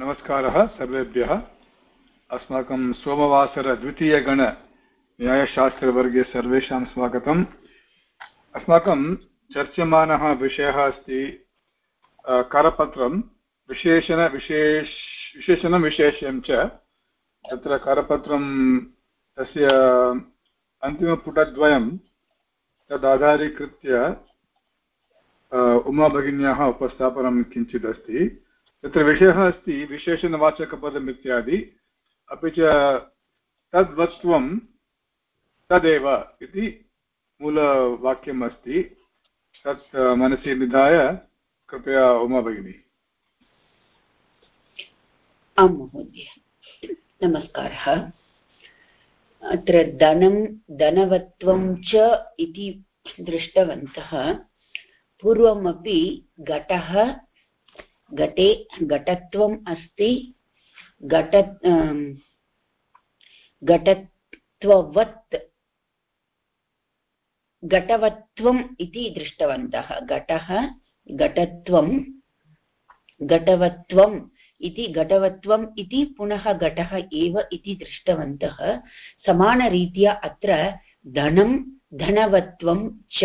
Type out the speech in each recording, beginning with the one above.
नमस्कारः सर्वेभ्यः। अस्माकं सोमवासरद्वितीयगणन्यायशास्त्रवर्गे सर्वेषां स्वागतम्। अस्माकं चर्च्यमानः विषयः अस्ति करपत्रं। विशेषणविशेष विशेषणं विशेष्यं च। तत्र करपत्रं तस्य अन्तिमपुटद्वयं तदाधारीकृत्य उमाभगिन्याः उपस्थापनं किञ्चित् अस्ति तत्र विषयः अस्ति विशेषणवाचकपदम् इत्यादि, अपि च तद्वत्त्वं तदेव इति मूलवाक्यम् अस्ति। तत् मनसि निधाय कृपया उमा भगिनी। आं महोदय, नमस्कारः। अत्र धनं धनवत्वं च इति दृष्टवन्तः, पूर्वमपि घटः घटे, घटत्वम् अस्ति। घट घटत्ववत्, घटवत्वम् इति दृष्टवन्तः। घटः घटत्वं घटवत्वम् इति घटवत्वम् इति पुनः घटः एव इति दृष्टवन्तः। समानरीत्या अत्र धनं, धनवत्वं च।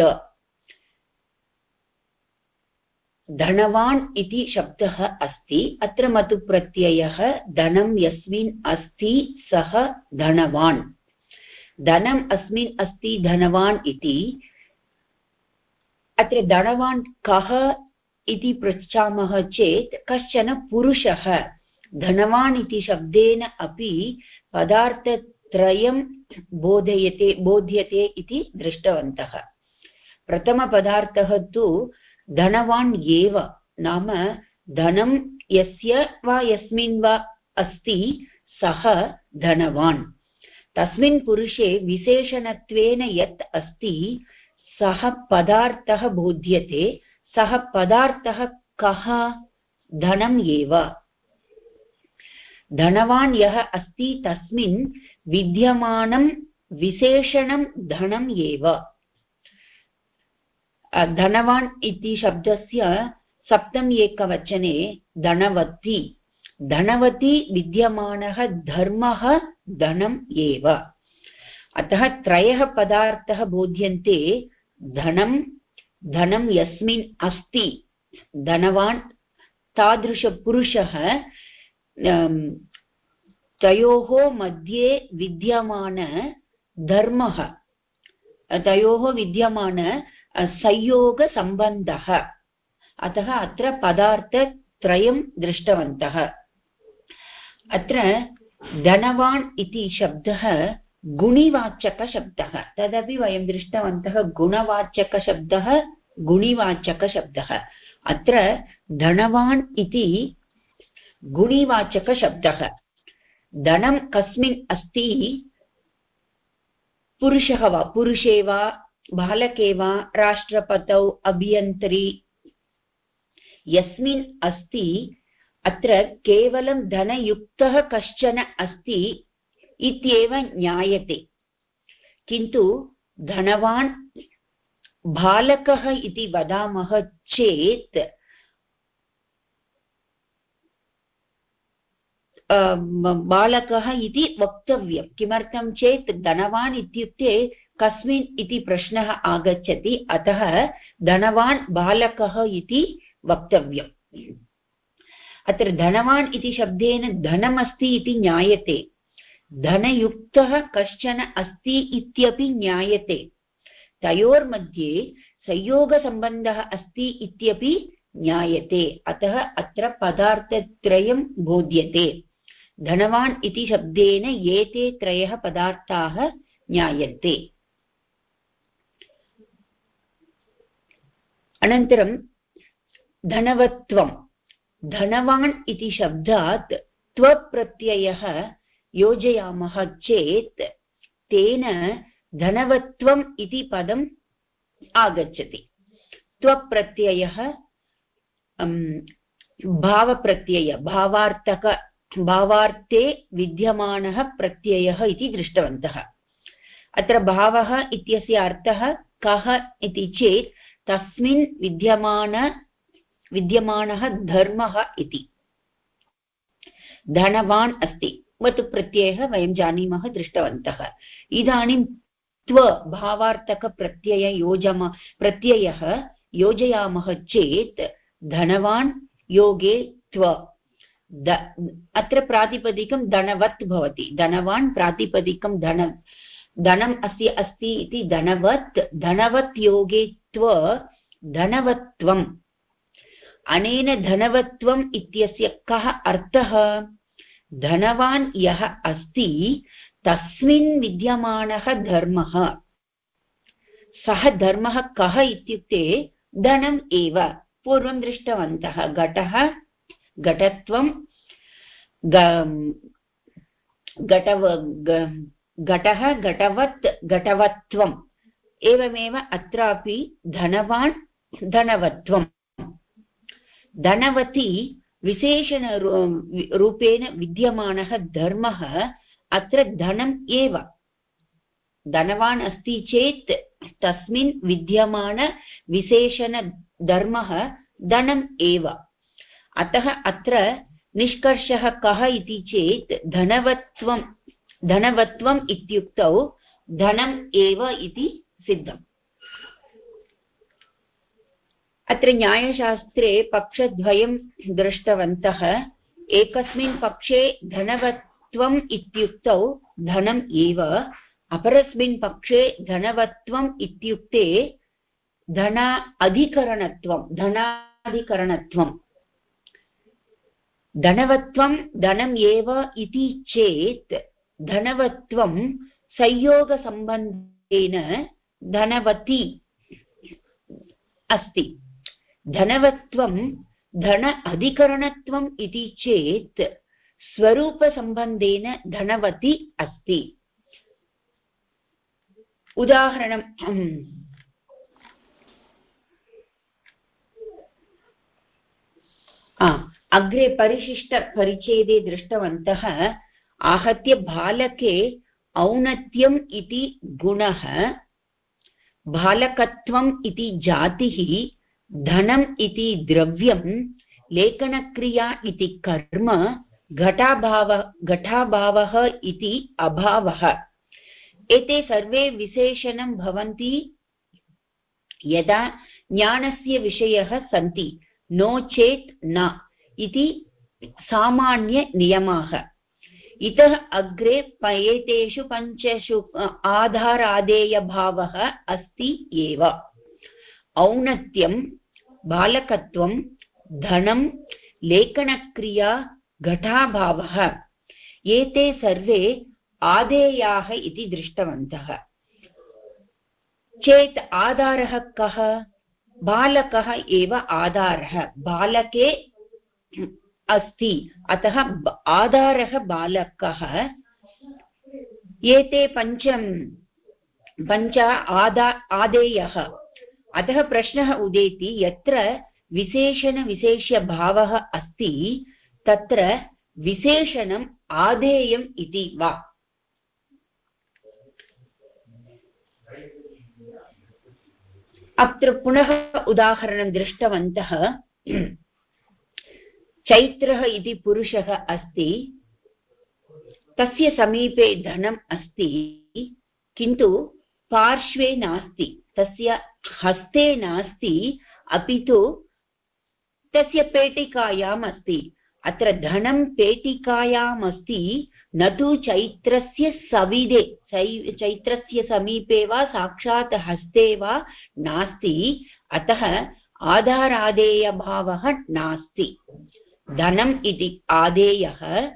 धनवान् इति शब्दः अस्ति। अत्र मतुप्रत्ययः धनं यस्मिन् अस्ति, सः धनवान्। धनम् अस्मिन् अस्ति, धनवान् इति। अत्र धनवान् कः इति पृच्छामः चेत्, कश्चन पुरुषः धनवान् इति शब्देन अपि पदार्थत्रयं बोधयते, बोध्यते इति दृष्टवन्तः। प्रथमपदार्थः तु धनवान् एव नाम धनं यस्य वा यस्मिन् वा अस्ति, सः धनवान्। तस्मिन् पुरुषे विशेषणत्वेन यत् अस्ति, सः पदार्थः बोध्यते, सः पदार्थः कः? धनम् एव। धनवान् यः अस्ति, तस्मिन् विद्यमानं विशेषणं धनम् एव। धनवान् इति शब्दस्य सप्तम् एकवचने धनवती। धनवती विद्यमानः धर्मः धनम् एव। अतः त्रयः पदार्थः बोध्यन्ते। धनं धनं यस्मिन् अस्ति। धनवान् तादृशपुरुषः तयोः मध्ये विद्यमान धर्मः, तयोः विद्यमान संयोगसम्बन्धः अतः अत्र पदार्थत्रयं दृष्टवन्तः। अत्र धनवान् इति शब्दः गुणिवाचकशब्दः। तदपि वयं दृष्टवन्तः गुणवाचकशब्दः, गुणिवाचकशब्दः। अत्र धनवान् इति गुणिवाचकशब्दः। धनं कस्मिन् अस्ति, पुरुषः वा, पुरुषे वा बालके वा राष्ट्रपतौ अभियन्तरी यस्मिन् अस्ति, अत्र केवलं धनयुक्तः कश्चन अस्ति इत्येव ज्ञायते। किन्तु धनवान् बालकः इति वदामः चेत् बालकः इति वक्तव्यं। किमर्थं चेत्, धनवान् इत्युक्ते कस्मिन् इति प्रश्नः आगच्छति, अतः धनवान् बालकः इति वक्तव्यम्। अत्र धनवान् इति शब्देन धनमस्ति इति ज्ञायते। धनयुक्तः कश्चन अस्ति इत्यपि ज्ञायते। तयोर्मध्ये संयोगसम्बन्धः अस्ति इत्यपि ज्ञायते। अतः अत्र पदार्थत्रयं बोध्यते। धनवान् इति शब्देन एते त्रयः पदार्थाः ज्ञायन्ते। अनन्तरं धनवत्वं। धनवान् इति शब्दात् त्वप्रत्ययः योजयामः चेत् तेन धनवत्वम् इति पदम् आगच्छति। त्वप्रत्ययः भावप्रत्यय, भावार्थक, भावार्थे विद्यमानः प्रत्ययः इति दृष्टवन्तः। अत्र भावः इत्यस्य अर्थः कः इति चेत् तस्मिन् विद्यमान, विद्यमानः धर्मः इति। धनवान् अस्ति। वत् प्रत्ययः वयं जानीमः, दृष्टवन्तः। इदानीं त्व भावार्थकप्रत्यययोजम प्रत्ययः योजयामः चेत् धनवान् योगे त्व। अत्र प्रातिपदिकं धनवत् भवति। धनवान् प्रातिपदिकं धन, धनम् अस्य अस्ति इति धनवत् धनवत् योगे त्व धनवत्वम्। अनेन धनवत्वम् इत्यस्य कः अर्थः? धनवान् यः अस्ति, तस्मिन् विद्यमानः धर्मः। सः धर्मः कः इत्युक्ते, धनम् एव। पूर्वं दृष्टवन्तः घटः घटत्वं घटव घटः, घटवत्, घटवत्वम्। एवमेव अत्रापि धनवान् धनवत्वम् धनवती विशेषणरूपेण विद्यमानः धर्मः अत्र धनम् एव। धनवान् अस्ति चेत् तस्मिन् विद्यमानविशेषणधर्मः धनम् एव। अतः अत्र निष्कर्षः कः इति चेत् धनवत्वं, धनवत्वम् इत्युक्तौ धनम् एव इति सिद्धम्। अत्र न्यायशास्त्रे पक्षद्वयं दृष्टवन्तः, एकस्मिन् पक्षे धनवत्वम् इत्युक्तौ धनम् एव, अपरस्मिन् पक्षे धनवत्वम् इत्युक्ते धन अधिकरणत्वं धनाधिकरणत्वम् धनवत्वं धनम् एव इति चेत् धनवत्वं संयोगसम्बन्धेन धनवती अस्ति। धनवत्वं, धन अधिकरणत्वम् इति चेत् स्वरूपसम्बन्धेन धनवती अस्ति। उदाहरणं अग्रे परिशिष्टपरिच्छेदे दृष्टवन्तः, आहत्य बालके औन्नत्यम् इति गुणः बालकत्वम् इति जातिः, धनम् इति द्रव्यं लेखनक्रिया इति कर्म, घटाभाव, घटाभावः इति अभावः। एते सर्वे विशेषणं भवन्ति यदा ज्ञानस्य विषयः सन्ति, नो चेत् न इति सामान्यनियमाः। इतः अग्रे एतेषु पञ्चषु आधारादेयभावः अस्ति एव। औन्नत्यं, बालकत्वं, धनं, लेखनक्रिया, घटाभावः, एते सर्वे आदेयाः इति दृष्टवन्तः। चेत् आधारः कः? बालकः एव आधारः। बालके अस्ति। अतः आधारः बालकः। एते पञ्च पञ्च आदा आदेयः। अतः प्रश्नः उदेति, यत्र विशेषणविशेष्यभावः अस्ति, तत्र विशेषणम् आधेयम् इति वा? अत्र पुनः उदाहरणं दृष्टवन्तः। चैत्रः इति पुरुषः अस्ति, तस्य समीपे धनम् अस्ति, किन्तु पार्श्वे नास्ति, तस्य हस्ते नास्ति, अपि तु तस्य पेटिकायाम् अस्ति। अत्र धनं पेटिकायाम् अस्ति, न तु चैत्रस्य सविधे चैत्रस्य समीपे वा, साक्षात् हस्ते वा नास्ति, अतः आधारादेयभावः नास्ति। धनम् इति आदेयः,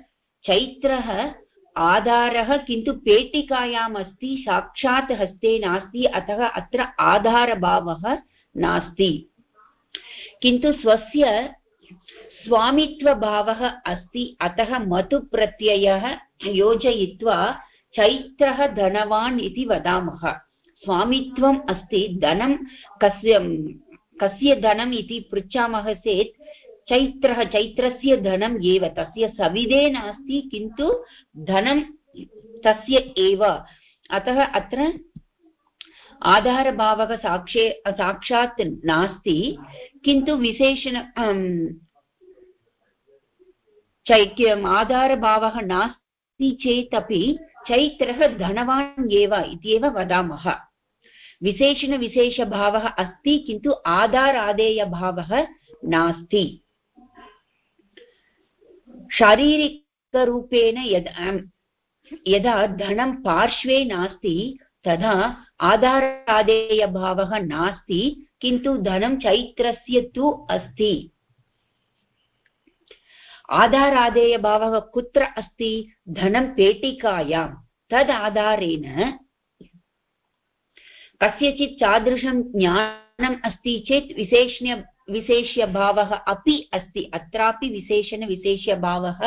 चैत्रः आधारः किन्तु पेटिकायाम् अस्ति, साक्षात् हस्ते नास्ति, अतः अत्र आधारभावः नास्ति। किन्तु स्वस्य स्वामित्वभावः अस्ति, अतः मतुप्रत्ययः योजयित्वा चैत्रः धनवान् इति वदामः। स्वामित्वम् अस्ति, धनं कस्य कस्य धनम् इति पृच्छामः चेत् चैत्रः, चैत्रस्य धनम् एव, तस्य सविधे नास्ति, किन्तु धनं तस्य एव। अतः अत्र आधारभावः साक्षे, साक्षात् नास्ति, किन्तु विशेषण चैक्यम् आधारभावः नास्ति चेत् अपि चैत्रः धनवान् एव इत्येव वदामः। विशेषणविशेषभावः अस्ति, किन्तु आधारादेयभावः नास्ति। शारीरिकरूपेण यदा यदा धनं पार्श्वे नास्ति, तदा आधारादेयभावः नास्ति, किन्तु धनं चैत्रस्य तु अस्ति। आधारादेयभावः कुत्र अस्ति? धनं पेटिकायां। तद् आधारेण कस्यचित् तादृशं ज्ञानम् अस्ति चेत् विशेष्य विशेष्यभावः अपि अस्ति। अत्रापि विशेषणविशेष्यभावः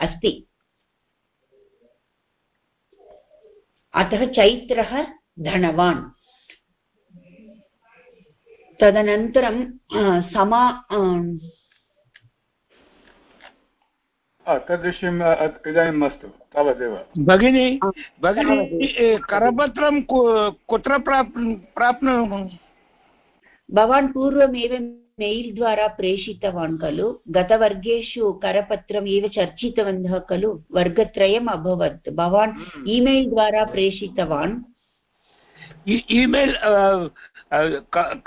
अस्ति। अतः चैत्रः धनवान्। तदनन्तरं समा तद्विषयम् इदानीं मास्तु तावदेव। भगिनी भगिनी करपत्रं कुत्र प्राप्नु भवान् पूर्वमेव मेल् द्वारा प्रेषितवान् खलु गतवर्गेषु करपत्रम् एव चर्चितवन्तः खलु वर्गत्रयम् अभवत् भवान् ईमेल् द्वारा प्रेषितवान् email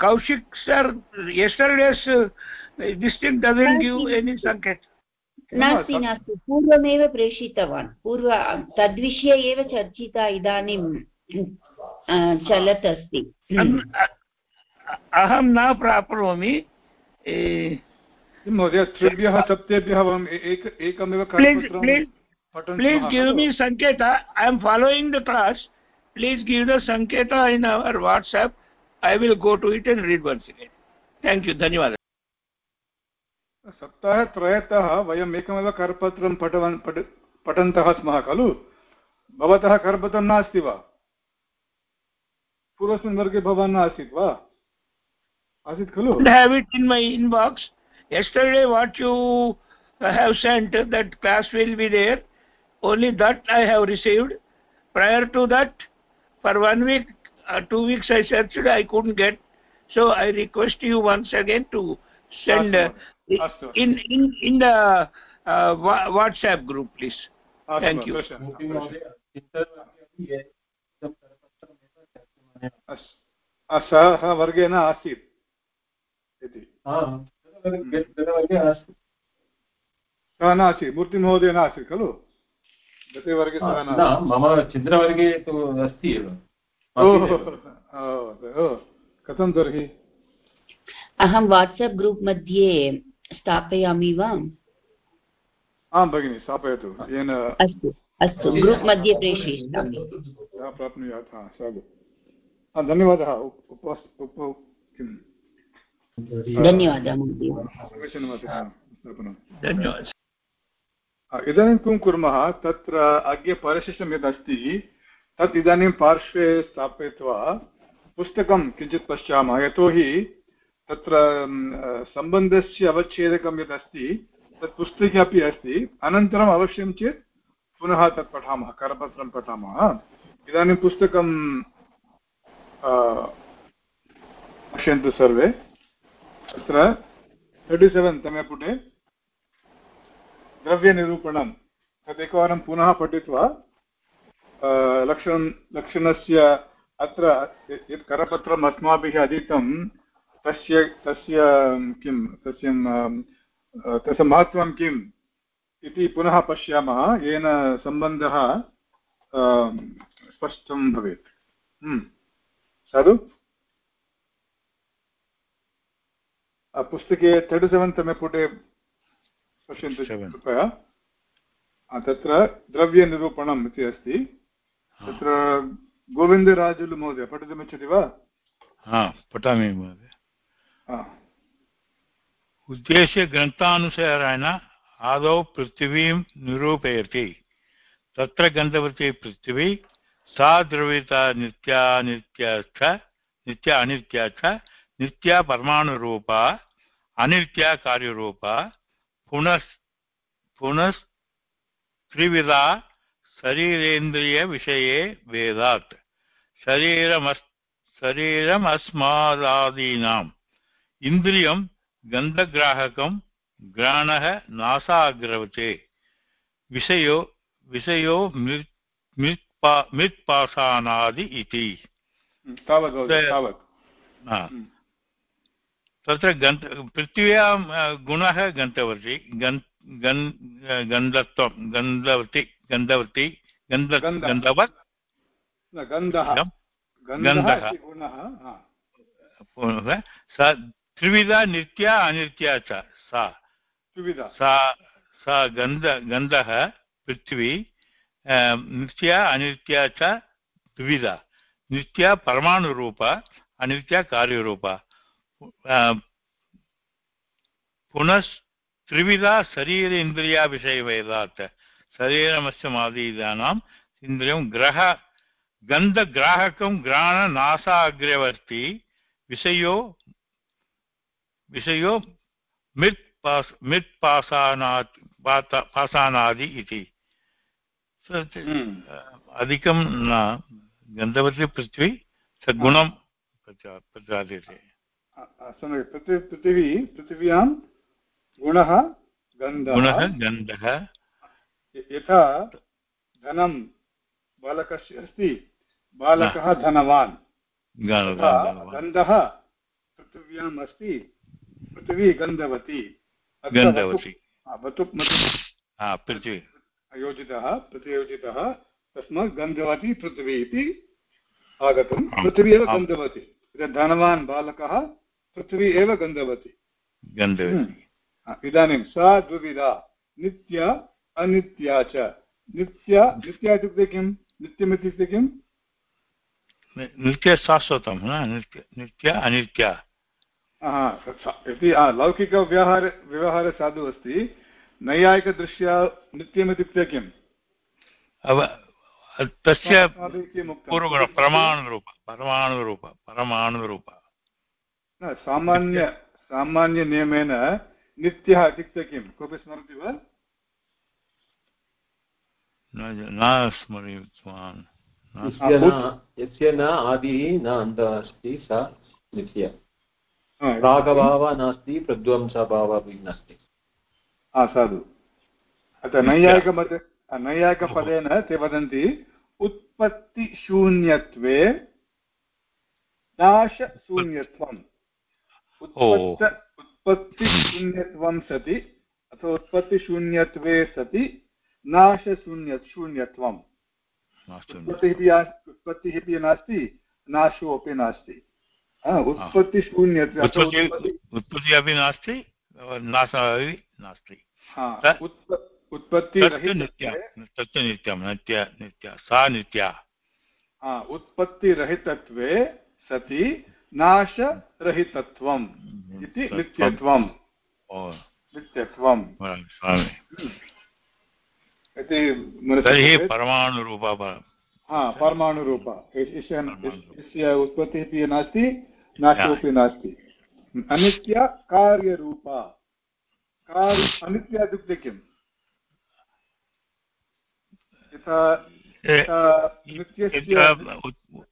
Kaushik sir yesterday's this thing doesn't give any सङ्केत् नास्ति नास्ति पूर्वमेव प्रेषितवान् पूर्व तद्विषये एव चर्चिता इदानीं चलत् अस्ति अहं न प्राप्नोमि महोदय त्रिभ्यः सप्तेभ्यः अहम् एकमेव प्लीस् गिव् मी सङ्केत I am following the class please give the सङ्केत in our WhatsApp I will go to it and read once again thank you धन्यवादः। सप्ताहत्रयतः वयम् एकमेव करपत्रं पठवन् पठ पठन्तः स्मः खलु? भवतः करपत्रं नास्ति वा? पूर्वस्मिन् वर्गे भवान् न आसीत् वा आसीत् खलु have it in my inbox yesterday what you have sent that class will be there only that i have received prior to that for one week uh, two weeks i searched i couldn't get so i request you once again to send uh, in in in the uh, whatsapp group please thank you सः वर्गे न आसीत् इति। सः नासीत्। मूर्तिमहोदय नासीत् खलु? गते वर्गे सः मम चित्रवर्गे तु अस्ति एव। कथं तर्हि? अहं वाट्सप् ग्रूप् मध्ये स्थापयामि वा? आं भगिनि स्थापयतु। येन अस्तु अस्तु। ग्रूप् मध्ये प्रेषयिष्यामि। प्राप्नुयात् साधु। धन्यवादः। किं धन्यवादः। इदानीं किं कुर्मः तत्र अद्य परिशिष्टं यदस्ति तत् इदानीं पार्श्वे स्थापयित्वा पुस्तकं किञ्चित् पश्यामः। यतोहि तत्र सम्बन्धस्य अवच्छेदकं यत् अस्ति तत् पुस्तके अपि अस्ति। अनन्तरम् अवश्यं चेत् पुनः तत् पठामः करपत्रं पठामः। इदानीं पुस्तकं पश्यन्तु सर्वे। तत्र तर्टि सेवेन् तमे पुटे द्रव्यनिरूपणं तदेकवारं पुनः पठित्वा लक्षणं, लक्षणस्य अत्र यत् करपत्रम् अस्माभिः अधीतं, तस्य तस्य किं, तस्य तस्य महत्त्वं किम् इति पुनः पश्यामः। येन सम्बन्धः स्पष्टं भवेत्। साधु? पुस्तके तर्टि सेवेन् तमे पुटे पश्यन्तु कृपया तत्र द्रव्यनिरूपणम् इति अस्ति तत्र गोविन्दराजुलु महोदय पठितुमिच्छति वा हा पठामि महोदय उद्देश्यग्रन्थानुसारेण आदौ पृथिवीं निरूपयति तत्र गन्धवती पृथिवी सा द्रव्यता नित्यानित्या च नित्या अनित्या च नित्या परमाणुरूपा अनित्या कार्यरूपा पुनः पुनस्त्रिविधा शरीरेन्द्रियविषये वेदात्। शरीरमस् शरीरमस्मादादीनाम्। इन्द्रियं गन्धग्राहकं घ्राणः नासाग्रवते। विषयो विषयो मृत् मृत्पा मृत्पाषाणादि इति। तावत् तत्र-। हम्म। पृथिव्यां गुणः गन्धवती गन् गन् गन्धत्वं गन्धवती गन्धवती गन्ध गन्धवत्। गन्धः। पुनः सा त्रिविधा नित्या अनित्या च सा। सा सा गन्ध गन्धः पृथ्वी नित्या अनित्या च द्विविधा। नित्या परमाणुरूप अनित्या कार्यरूप। अ, पुनः त्रिविधा शरीर इन्द्रियाविषयवेदात् शरीरमस्यमादीनाम् इन्द्रियं ग्रह गन्धग्राहकं घ्राणनासाग्रवर्ती विषयो विषयो मित् पास् मित् पासानात् पासानादि इति हम्म। अधिकं न गन्धवती पृथ्वी सद्गुणं प्रचा- प्रचाल्यते अ- सम्यक् पृथ्वी पृथिवी पृथिव्यां गुणः गन्धः। गन्धः। यथा धनं बालकस्य अस्ति बालकः धनवान्। गन्धः। पृथिव्याम् अस्ति पृथिवी गन्धवती। योजितः प्रतियोजितः तस्मात् गन्धवती पृथिवी इति आगतं। पृथिवी एव गन्धवती। धनवान् बालकः पृथिवी एव गन्धवती। गन्धवती। हा, इदानीं सा द्विविधा नित्या अनित्या च। नित्या नित्या इत्युक्ते किं नित्यमित्युक्ते किम्? नि- नित्य शाश्वतं नित्य नित्य अनित्य। इति लौकिकव्यवहार व्यवहारे साधु अस्ति नैयायिकदृष्ट्या नित्यमित्युक्ते किम्? तस्य परमाणुरूप परमाणुरूप परमाणुरूप। सामान्य सामान्यनियमेन नित्यः इत्युक्ते किं? कोऽपि स्मरति वा? न न स्मरितवान् यस्य न आदिः न अन्तः अस्ति सा नित्य। हा, प्रागभावः नास्ति प्रध्वंसभावः अपि नास्ति। साधु। अतः नैयायिकमत नैयायिकपदेन ते वदन्ति उत्पत्तिशून्यत्वे नाशशून्यत्वम् उत्पत्त उत्पत्तिशून्यत्वं सति अथवा उत्पत्तिशून्यत्वे सति नाशशून्य शून्यत्वम् उत्पत्तिः अपि उत्पत्तिः अपि नास्ति नाशो अपि नास्ति। उत्पत्तिशून्यत्वे उत्पत्ति अपि नास्ति नाशः अपि नास्ति। तत्तु नित्यं नित्य नित्य सा नित्या। उत्पत्तिरहितत्वे सति नाशरहितत्वम् इति नित्यत्वम्। इति तर्हि। परमाणुरूप हा परमाणुरूप। यस्य उत्पत्तिः अपि नास्ति नाशोऽपि नास्ति। अनित्य कार्यरूपा। कार्य अनित्य इत्युक्ते किम्? यथा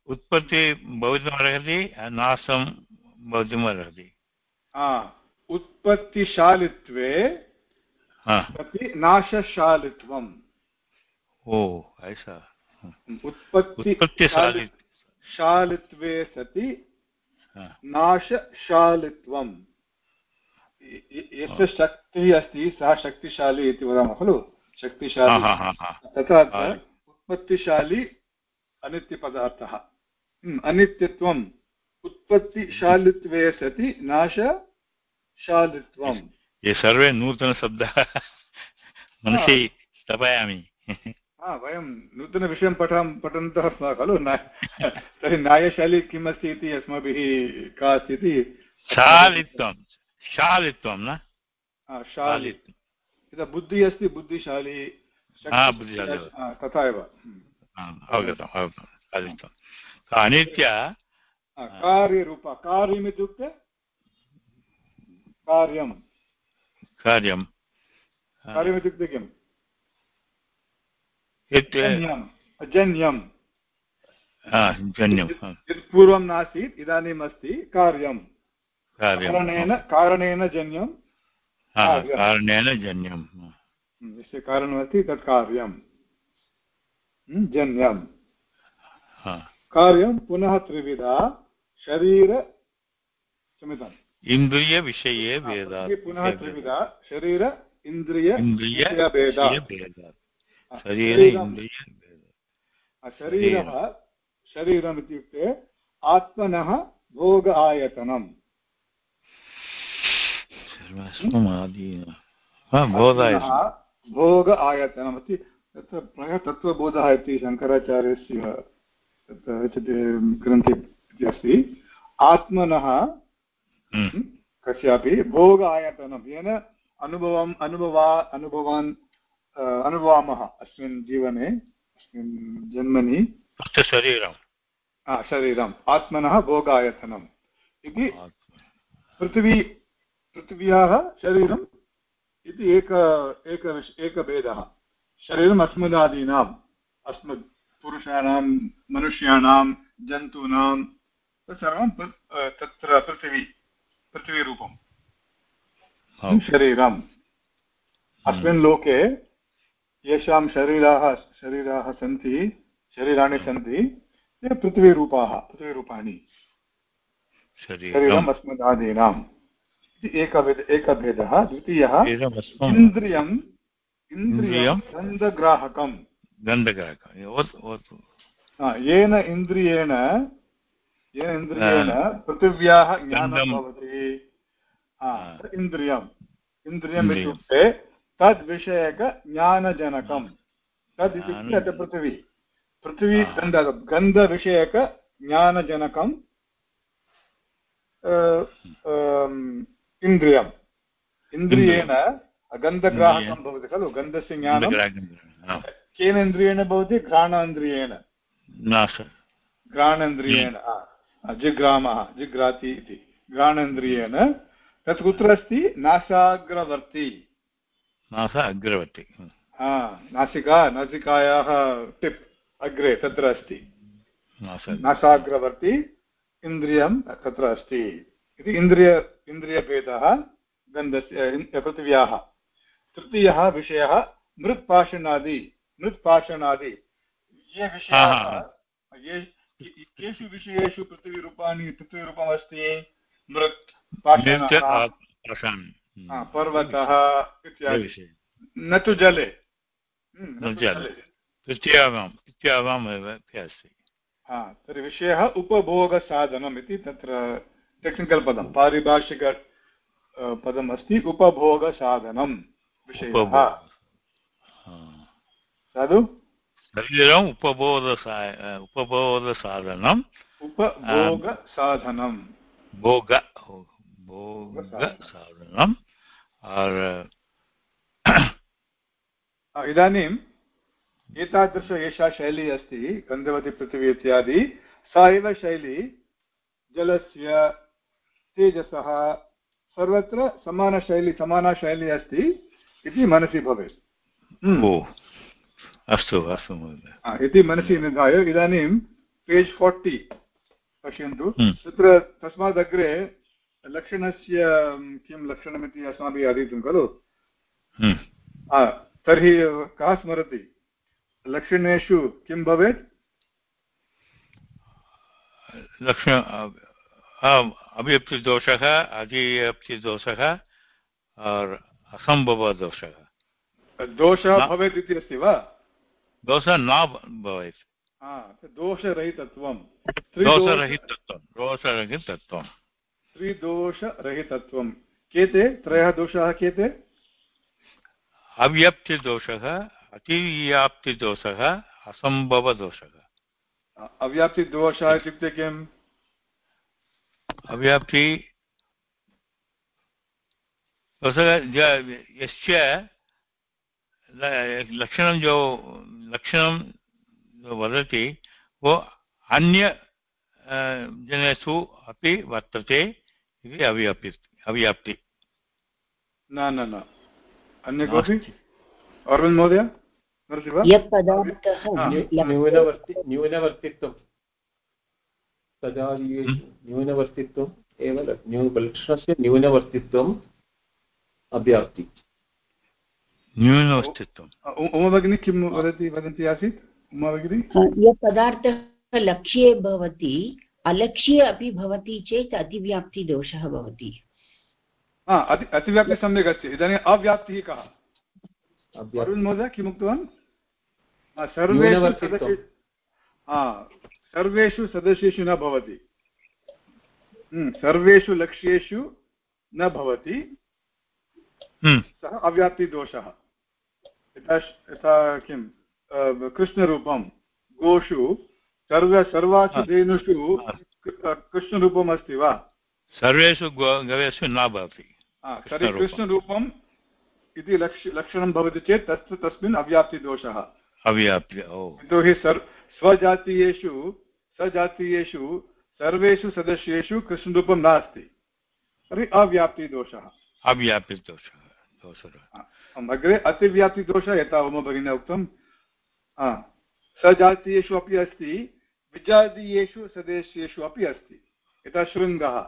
उत्पत्ति भवितुमर्हति नाशं भवितुमर्हति उत्पत्तिशालित्वे नाशशालित्वम् ओ ऐसा उत्पत्ति उत्पत्तिशालि शालित्वे सति नाशशालित्वम् यस्य शक्तिः अस्ति सः शक्तिशाली इति वदामः खलु शक्तिशाली हा, हा, हा। तथा। उत्पत्तिशाली अनित्यपदार्थः। हम्म, अनित्यत्वम्। उत्पत्तिशालित्वे सति नाशशालित्वम्। ये सर्वे नूतनशब्दाः। मनसि स्थापयामि। हा वयं नूतनविषयं पठां पठन्तः स्मः खलु? न तर्हि न्यायशाली किम् अस्ति इति अस्माभिः का अस्ति इति शालित्वं शालित्वं न? हा, शालि शालित्वं यदा बुद्धिः अस्ति बुद्धिशाली हा, बुद्धिशाली। तथा एव। हम्म। हा, अवगतम् अवगतं अनित्य हा, कार्यरूप कार्यमित्युक्ते? कार्यं कार्यं कार्यमित्युक्ते किम्? जन्यं यत् पूर्वं नासीत् इदानीम् अस्ति कार्यं कारणेन कारणेन जन्यं कारणेन जन्यं यस्य कारणमस्ति तत् कार्यं जन्यं कार्यं पुनः त्रिविधा शरीर क्षम्यताम् इन्द्रियविषये भेदात् पुनः त्रिविधा शरीर इन्द्रिय शरीर शरीरं- इन्द्रियभेदात् शरीरः शरीरम्। इत्युक्ते आत्मनः भोग आयतनम्। सर्वस्वम् भोग आयतनमस्ति। तत्र प्रायः तत्त्वबोधः इति शङ्कराचार्यस्य रचिते ग्रन्थे इति अस्ति। आत्मनः हम्म, कस्यापि भोग आयतनं येन अनुभवम् अनुभवा अनुभवान् अनुभवामः अस्मिन् जीवने अस्मिन् जन्मनि। शरीरं शरीरम्। आत्मनः भोगायतनम्। इति पृथिवी पृथिव्याः शरीरम् इति एक एक एकभेदः शरीरम् अस्मदादीनाम् अस्मद् पुरुषाणां मनुष्याणां जन्तूनां तत्सर्वं तत्र पृथिवी पृथिवीरूपम्। हम्म, शरीरम्? अस्मिन् लोके येषां शरीराः शरीराः सन्ति शरीराणि सन्ति ते पृथ्वीरूपाः पृथ्वीरूपाणि। शरीरम्। अस्मदादीनाम्। इति एकभेद एकभेदः द्वितीयः इन्द्रियम् इन्द्रियं गन्धग्राहकं हा, येन इन्द्रियेण येन इन्द्रियेण पृथिव्याः ज्ञानं भवति। इन्द्रियम्। इन्द्रियम्। इत्युक्ते तद्विषयकज्ञानजनकं तद् इत्युक्ते तत् पृथिवी? पृथिवी गन्ध गन्धविषयकज्ञानजनकं इन्द्रियम् इन्द्रियेण गन्धग्राहकं। भवति खलु गन्धस्य ज्ञानं केन इन्द्रियेण भवति घ्राणेन्द्रियेण घ्राणेन्द्रियेण जिघ्रामः जिघ्राति इति घ्राणेन्द्रियेण तत् कुत्र अस्ति नासाग्रवर्ति अग्रवर्ति नासिका नासिकायाः टिप् अग्रे तत्र अस्ति नासाग्रवर्ति इन्द्रियं तत्र अस्ति इति इन्द्रिय इन्द्रियभेदः गन्धस्य पृथिव्याः। तृतीयः विषयः मृत्पाषणादि मृत्पाषणादि। ये विषयाः ये केषु विषयेषु पृथ्वीरूपाणि पृथ्वीरूपमस्ति मृत् हा, पर्वतः इत्यादि। न तु जले। हम्म, तर्हि विषयः उपभोगसाधनम् इति तत्र टेक्निकल् पदं पारिभाषिक पदम् अस्ति उपभोगसाधनं विषयः साधु शरीरम् उपबोधसा उपबोधसाधनम् उपभोगसाधनं भोग भोगसाधनम् और इदानीम् एतादृश एषा शैली अस्ति गन्धवती पृथिवी इत्यादि सा एव शैली जलस्य तेजसः सर्वत्र समानशैली समाना शैली अस्ति इति मनसि भवेत्। हम्म। ओ अस्तु अस्तु महोदय। इति मनसि निधाय इदानीं पेज् फोर्टि पश्यन्तु। हम्म। तत्र तस्मादग्रे लक्षणस्य किं लक्षणमिति अस्माभिः अधीतं खलु। तर्हि कः स्मरति? लक्षणेषु किं भवेत्? लक्षण अभियप्तिदोषः अधियप्तिदोषः और असम्भवदोषः दोषः। भवेत् इति अस्ति वा? दोषः न भवेत्। दोषरहितत्वं। दोषरहितत्वं दोषरहितत्वं। त्रिदोषरहितत्वं। केते? त्रयः दोषाः केते? अव्यप्तिदोषः अतिव्याप्तिदोषः असम्भवदोषः अव्याप्तिदोषः इत्युक्ते किम्? अव्याप्ति दोषः ज- यस्य ल- लक्षणं जो लक्षणं जो वदति वो अन्य जनेषु अपि वर्तते इति अव्याप्ति अव्याप्ति न न न। अन्य कोऽपि? अरविन्द महोदय? न्यूनवर्ति न्यूनवर्तित्वं। तदादीयेषु न्यूनवर्तित्वम् एव न्यू लक्षणस्य न्यूनवर्तित्वम् अव्याप्ति। न्यूनोस्तित्वम् उमा भगिनी किं वदति वदन्ती आसीत्? उमा भगिनी? यः पदार्थः लक्ष्ये भवति अलक्ष्ये अपि भवति चेत् अतिव्याप्तिदोषः भवति। हा अति अतिव्याप्तिः सम्यक् अस्ति। इदानीम् अव्याप्तिः कः? अरुण् महोदय किम् उक्तवान्? हा, सर्वेषु सदस्येषु न भवति। हम्म, सर्वेषु लक्ष्येषु न भवति। हम्म, सः अव्याप्तिदोषः। यथा यथा किं कृष्णरूपं गोषु सर्व सर्वासु धेनुषु कृष्णरूपम् अस्ति वा? सर्वेषु गवेषु न भवति। तर्हि कृष्णरूपम्। इति लक्ष्य लक्षणं भवति चेत् तत् तस्मिन् अव्याप्तिदोषः। अव्याप्य यतोहि सर् स्वजातीयेषु सजातीयेषु सर्वेषु सदस्येषु कृष्णरूपं नास्ति। तर्हि अव्याप्तिदोषः। अव्याप्यदोषः दोषः। अग्रे अतिव्याप्तिदोषः यथा मम भगिना उक्तं सजातीयेषु अपि अस्ति विजातीयेषु सदस्येषु अपि अस्ति। यथा शृङ्गः।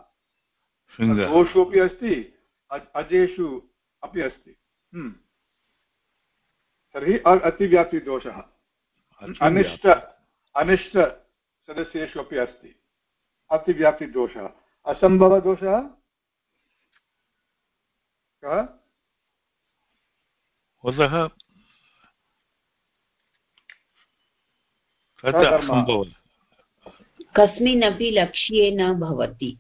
गोषु अपि अस्ति अजेषु अपि अस्ति। हम्म। तर्हि अतिव्याप्तिदोषः। अनिष्ट अनिष्ट सदस्येषु अपि अस्ति। अतिव्याप्तिदोषः। असम्भवदोषः? कः? वसः कस्मिन्नपि लक्ष्ये न भवति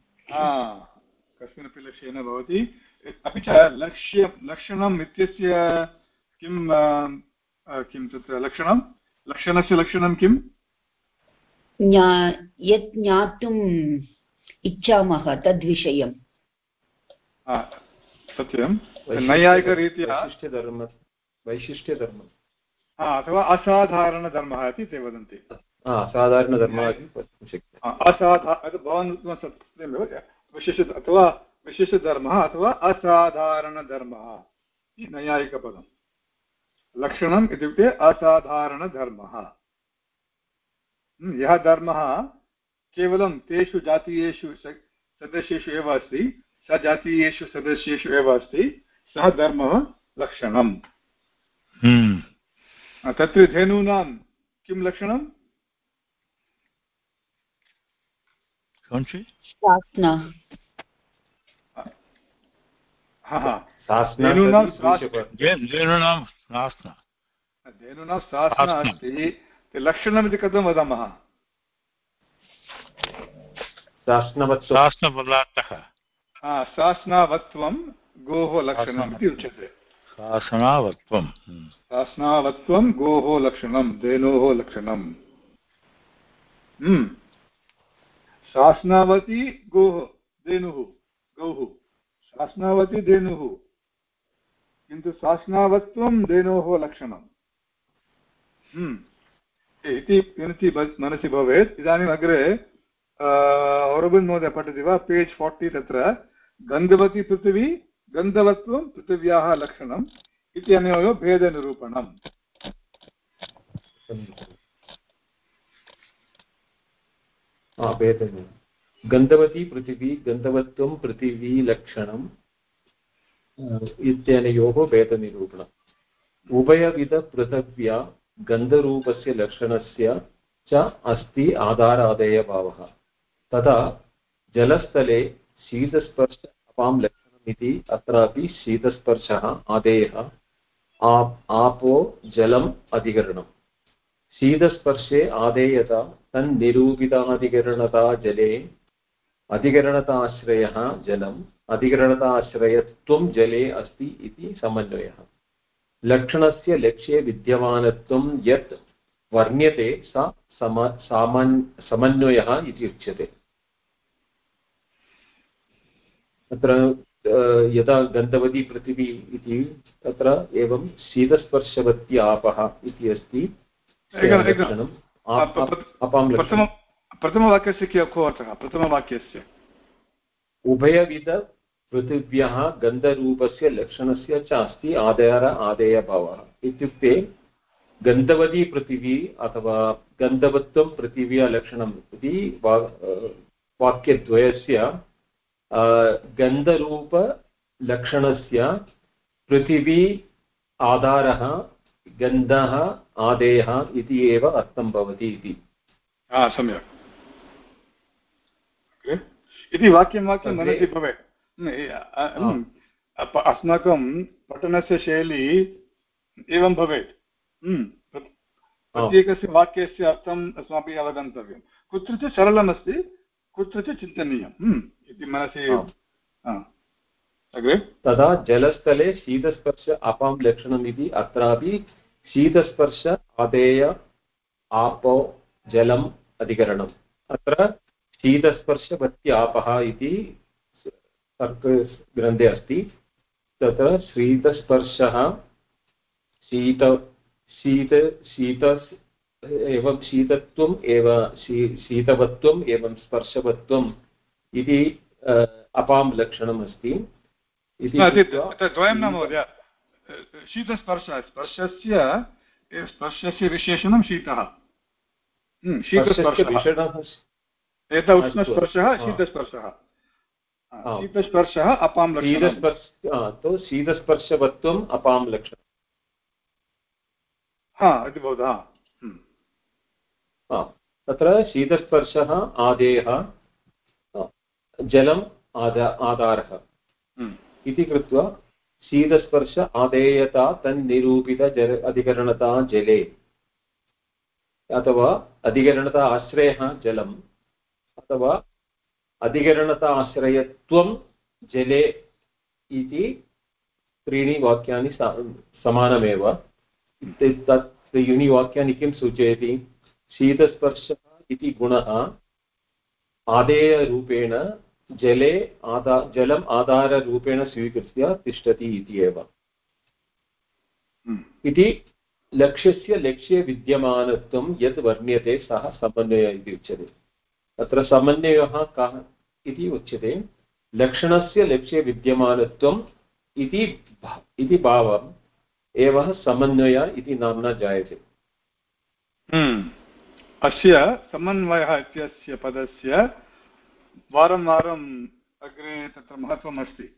कस्मिन्नपि लक्ष्ये न भवति। अपि च लक्ष्य लक्षणम् इत्यस्य किं किं तत्र? लक्षणं? लक्षणस्य लक्षणं किम्? ज्ञा- यत् ज्ञातुम् इच्छामः तद्विषयं हा, सत्यं नैयायिकरीत्या वैशिष्ट्यधर्म वैशिष्ट्यधर्मं अथवा असाधारणधर्मः इति ते वदन्ति। हा साधारणधर्मः इति वक्तुं शक्यते। हा, असाधा भवान् विशेष अथवा विशेषधर्मः अथवा असाधारणधर्मः इति नैयायिकपदं लक्षणम् इत्युक्ते असाधारणधर्मः। यः धर्मः केवलं तेषु जातीयेषु स- सदस्येषु एव अस्ति सजातीयेषु सदस्येषु एव अस्ति सः धर्मः लक्षणम्। हम्म, तत्र धेनूनां किं लक्षणं कौन सी? शास्ना हा हा। सास्ना धेनूनां सासना। अस्ति। लक्षणमिति कथं वदामः? हा, सास्नावत्वं गोः लक्षणम् इति उच्यते। शासनावत्वं सास्नावत्वं गोः लक्षणं धेनोः लक्षणम्। हम्म। सास्नावती गोः धेनुः गौः। सास्नावती धेनुः। किन्तु सास्नावत्वं धेनोः लक्षणम्। हम्म। इति किमपि मनसि भवेत्। इदानीम् अग्रे औरबिन्द् महोदय पठति वा? पेज् फार्टि तत्र। गन्धवती पृथिवी, गन्धवत्वं पृथिव्याः लक्षणम् इति अनयोः भेदनिरूपणम् गन्धवती पृथिवी, गन्धवत्वं पृथिवी लक्षणम् इत्यनयोः भेदनिरूपणम्। उभयविधपृथिव्या गन्धरूपस्य लक्षणस्य च अस्ति आधारादेयभावः। तदा जलस्थले शीतस्पर्श अपां लक्षणमिति अत्रापि शीतस्पर्शः आदेयः आप, आपो जलम् अधिकरणम्। शीतस्पर्शे आदेयता तन्निरूपिताधिकरणता जले अधिकरणताश्रयः जलम् अधिकरणताश्रयत्वं जले अस्ति इति समन्वयः। लक्षणस्य लक्ष्ये विद्यमानत्वं यत् वर्ण्यते सा सम सामान् समन्वयः इति उच्यते। तत्र अ, यदा गन्धवती पृथिवी इति तत्र एवं शीतस्पर्शवती आपः इति अस्ति। प्रथमवाक्यस्य कि अर्थः? प्रथमवाक्यस्य। उभयविधपृथिव्यः गन्धरूपस्य लक्षणस्य च अस्ति आधार आदेयभावः। इत्युक्ते गन्धवती पृथिवी अथवा गन्धवत्वं पृथिव्या लक्षणम् इति वा वाक्यद्वयस्य गन्धरूपलक्षणस्य पृथिवी आधारः गन्धः आदेयः इति एव अर्थं भवति इति। सम्यक्। इति वाक्यं वाक्यं मनसि भवेत्। अस्माकं पठनस्य शैली एवं भवेत्। प्रत्येकस्य वाक्यस्य अर्थम् अस्माभिः अवगन्तव्यं। कुत्रचित् सरलमस्ति कुत्रचित् चिन्तनीयम्। इति मनसि अग्रे? तदा जलस्थले शीतस्पर्श अपां लक्षणम् इति अत्रापि शीतस्पर्श आदेय आपो जलम् अधिकरणम्। अत्र शीतस्पर्शवत्यापः इति ग्रन्थे अस्ति। तत्र शीतस्पर्शः शीत शीत शीत एवं शीतत्वम् एव शीतवत्वम् एवं स्पर्शवत्वम् इति अपां लक्षणम् अस्ति। द्वयं न महोदय। शीतस्पर्शः स्पर्शस्य स्पर्शस्य विशेषणं शीतः। शीतस्पर्शः। एत उष्णस्पर्शः शीतस्पर्शः। शीतस्पर्शः अपां लक्षणं शीतस्पर्शवत्वम् अपां लक्षणं हा इति भवतु तत्र शीतस्पर्शः आदेयः जलम् आदा आधारः। हम्म। इति कृत्वा शीतस्पर्श आदेयता तन्निरूपितजल अधिकरणता जले अथवा अधिकरणता आश्रयः जलम् अथवा अधिकरणता आश्रयत्वं जले इति त्रीणि वाक्यानि समानमेव। तत् युनि वाक्यानि किं सूचयति? शीतस्पर्शः इति गुणः आदेयरूपेण जले आदा जलम् आधाररूपेण स्वीकृत्य तिष्ठति इति एव। हम्म। इति लक्ष्यस्य लक्ष्ये विद्यमानत्वं यद् वर्ण्यते सः समन्वयः इति उच्यते। अत्र समन्वयः कः इति उच्यते। लक्षणस्य लक्ष्ये विद्यमानत्वम् इति भावम् एव समन्वय इति नाम्ना जायते। हम्म। अस्य समन्वयः इत्यस्य पदस्य वारं वारम् अग्रे तत्र महत्त्वम् अस्ति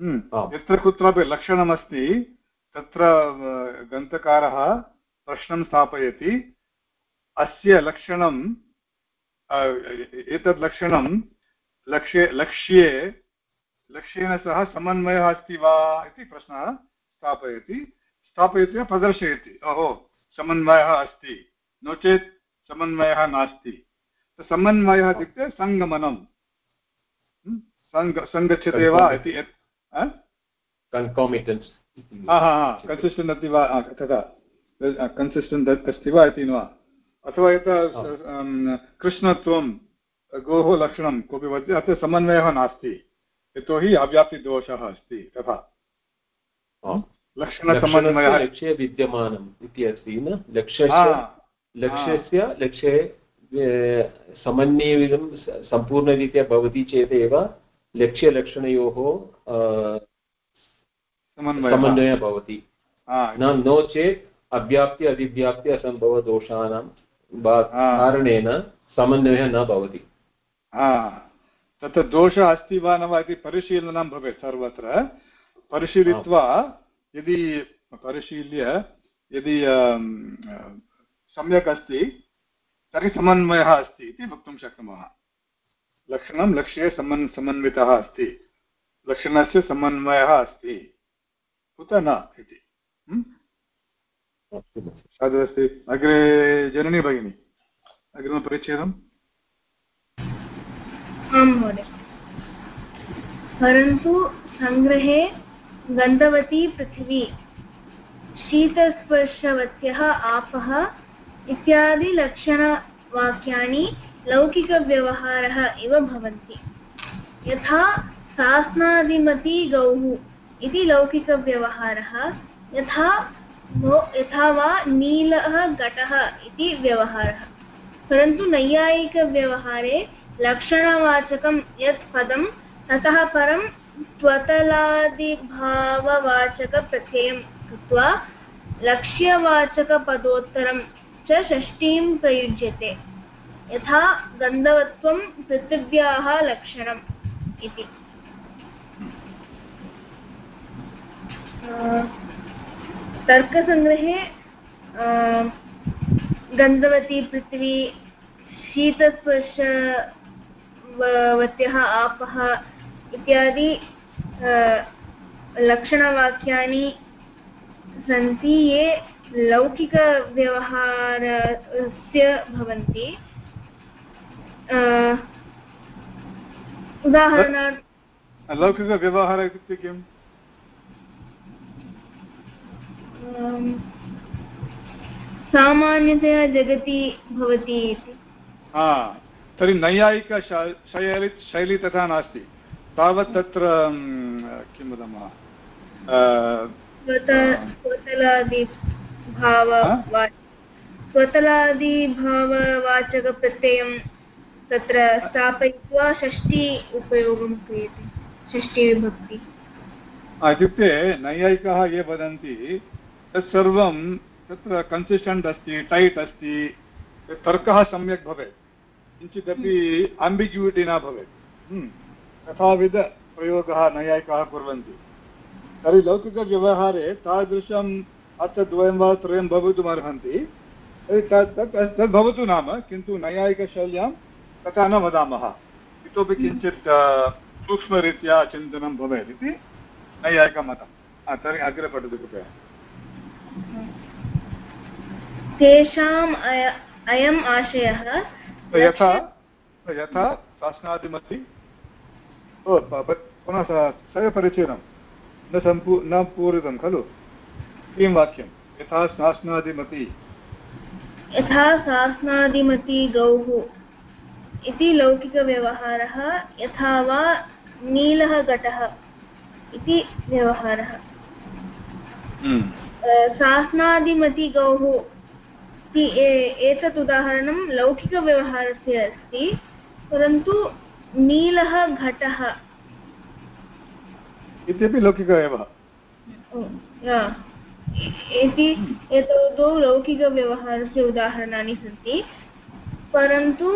हम्म। यत्र कुत्रापि लक्षणमस्ति तत्र ग्रन्थकारः प्रश्नं स्थापयति। अस्य लक्षणं एतद् लक्षणं लक्ष्ये लक्ष्ये लक्ष्येन सह समन्वयः अस्ति वा इति प्रश्नः स्थापयति। स्थापयति प्रदर्शयति? ओहो समन्वयः अस्ति। नो चेत् समन्वयः नास्ति। समन्वयः इत्युक्ते सङ्गमनं सङ्ग सङ्गच्छते वा इति कन्सिस्टेण्ट् अस्ति वा? तथा कन्सिस्टेण्ट् अस्ति वा इति वा? अथवा यथा कृष्णत्वं गोः लक्षणं कोऽपि वदति अत्र समन्वयः नास्ति। यतोहि अव्याप्तिदोषः अस्ति तथा। लक्षणसमन्वयः लक्ष्ये विद्यमानम् इति अस्ति न? लक्ष्यस्य लक्ष्यस्य लक्ष्ये समन्वयं सम्पूर्णरीत्या भवति चेदेव लक्ष्यलक्षणयोः समन्वयः। भवति। नो चेत् अव्याप्ति अधिव्याप्ति असम्भवदोषाणां कारणेन समन्वयः न भवति। तत्र दोषः अस्ति वा न वा इति परिशीलनं भवेत् सर्वत्र। परिशीलित्वा यदि परिशील्य यदि सम्यक् अस्ति तर्हि समन्वयः अस्ति इति वक्तुं शक्नुमः। लक्षणं लक्ष्ये समन् समन्वितः अस्ति। लक्षणस्य समन्वयः अस्ति। उत न इति। साधु अस्ति अग्रे जननी भगिनी अग्रिमपरिच्छेदम् आं महोदय। परन्तु सङ्ग्रहे गन्धवती पृथिवी, शीतस्पर्शवत्यः आपः इत्यादिलक्षणवाक्यानि लौकिकव्यवहारः इव भवन्ति। यथा सास्नादिमती गौः इति लौकिकव्यवहारः, यथा यथा वा नीलः घटः इति व्यवहारः। परन्तु नैयायिकव्यवहारे लक्षणवाचकं यत् पदं ततः परं त्वतलादिभाववाचकप्रत्ययं कृत्वा लक्ष्यवाचकपदोत्तरं च षष्ठीं प्रयुज्यते। यथा गन्धवत्वं पृथिव्याः लक्षणम् इति। तर्कसङ्ग्रहे गन्धवती पृथ्वी शीतस्पर्शवत्यः आपः इत्यादि लक्षणवाक्यानि सन्ति, ये लौकिकव्यवहारस्य भवन्ति. उदाहरणार्थं लौकिकव्यवहार इत्युक्ते किम्? सामान्यतया जगति भवति इति। हा तर्हि नैयायिकशैली शैली तथा नास्ति। तावत् तत्र किं वदामः? स्वतलादिभाववाचकप्रत्ययं तत्र स्थापयित्वा षष्टि उपयोगं क्रियते षष्टिविभक्ति इत्युक्ते नैयायिकाः ये वदन्ति तत्सर्वं तत्र कन्सिस्टेण्ट् अस्ति टैट् अस्ति तर्कः सम्यक् भवेत्। किञ्चिदपि आम्बिग्यूटि न भवेत्। हम्म। तथाविधप्रयोगः नैयायिकाः कुर्वन्ति। तर्हि लौकिकव्यवहारे तादृशम् अर्थद्वयं वा त्रयं भवितुमर्हन्ति। भवतु नाम, किन्तु नैयायिकशैल्यां तथा न वदामः। इतोपि किञ्चित् सूक्ष्मरीत्या चिन्तनं भवेत् इति नैयायिकमतं। तर्हि अग्रे पठतु कृपया। तेषाम् अयम् आशयः यथा यथा शासनादिमति पुनः स्वयपरिचयनं न सम्पू न पूरितं खलु? किं वाक्यं? यथा शासनादिमति। यथा शासनादिमति गौः इति लौकिकव्यवहारः यथा वा नीलः घटः इति व्यवहारः। शासनादिमति गौः इति एतत् उदाहरणं लौकिकव्यवहारस्य अस्ति परन्तु नीलः घटः। इत्यपि लौकिक एव इति एतौ द्वौ लौकिकव्यवहारस्य उदाहरणानि सन्ति परन्तु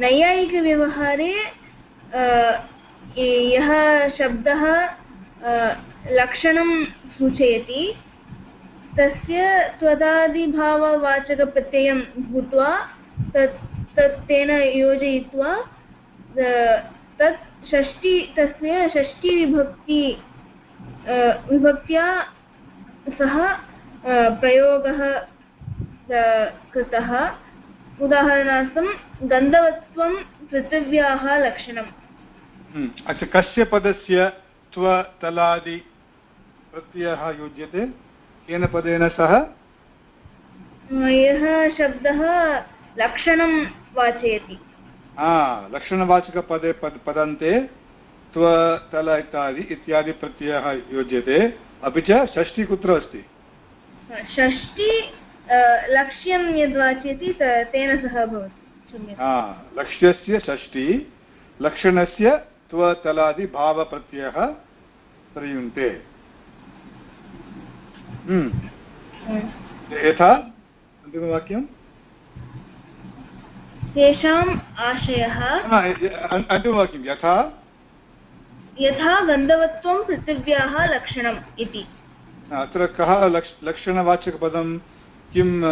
नैयायिकव्यवहारे यः शब्दः लक्षणं सूचयति तस्य त्वदादिभाववाचकप्रत्ययं भूत्वा तत् तत् तेन योजयित्वा तत् षष्टि तस्य षष्टिविभक्ति विभक्त्या सः प्रयोगः कृतः। उदाहरणार्थं गन्धवत्वं पृथिव्याः लक्षणम्। हम्म, अच्छा कस्य पदस्य त्वतलादि प्रत्ययः युज्यते? केन पदेन सह? यः शब्दः लक्षणं वाचयति। लक्षणवाचकपदे पद पदन्ते त्व तल इत्यादि इत्यादि प्रत्ययः योज्यते। अपि च षष्टि कुत्र अस्ति? षष्टि लक्ष्यं यद्वाचयति तेन सह भवति। लक्ष्यस्य षष्टि लक्षणस्य त्वतलादि भावप्रत्ययः प्रयुङ्क्ते। यथा अन्तिमवाक्यं तेषाम् आशयः। अन्तिमवाक्यं यथा। यथा गन्धवत्वं पृथिव्याः लक्षणम् इति। अत्र कः लक्ष लक्षणवाचकपदं किं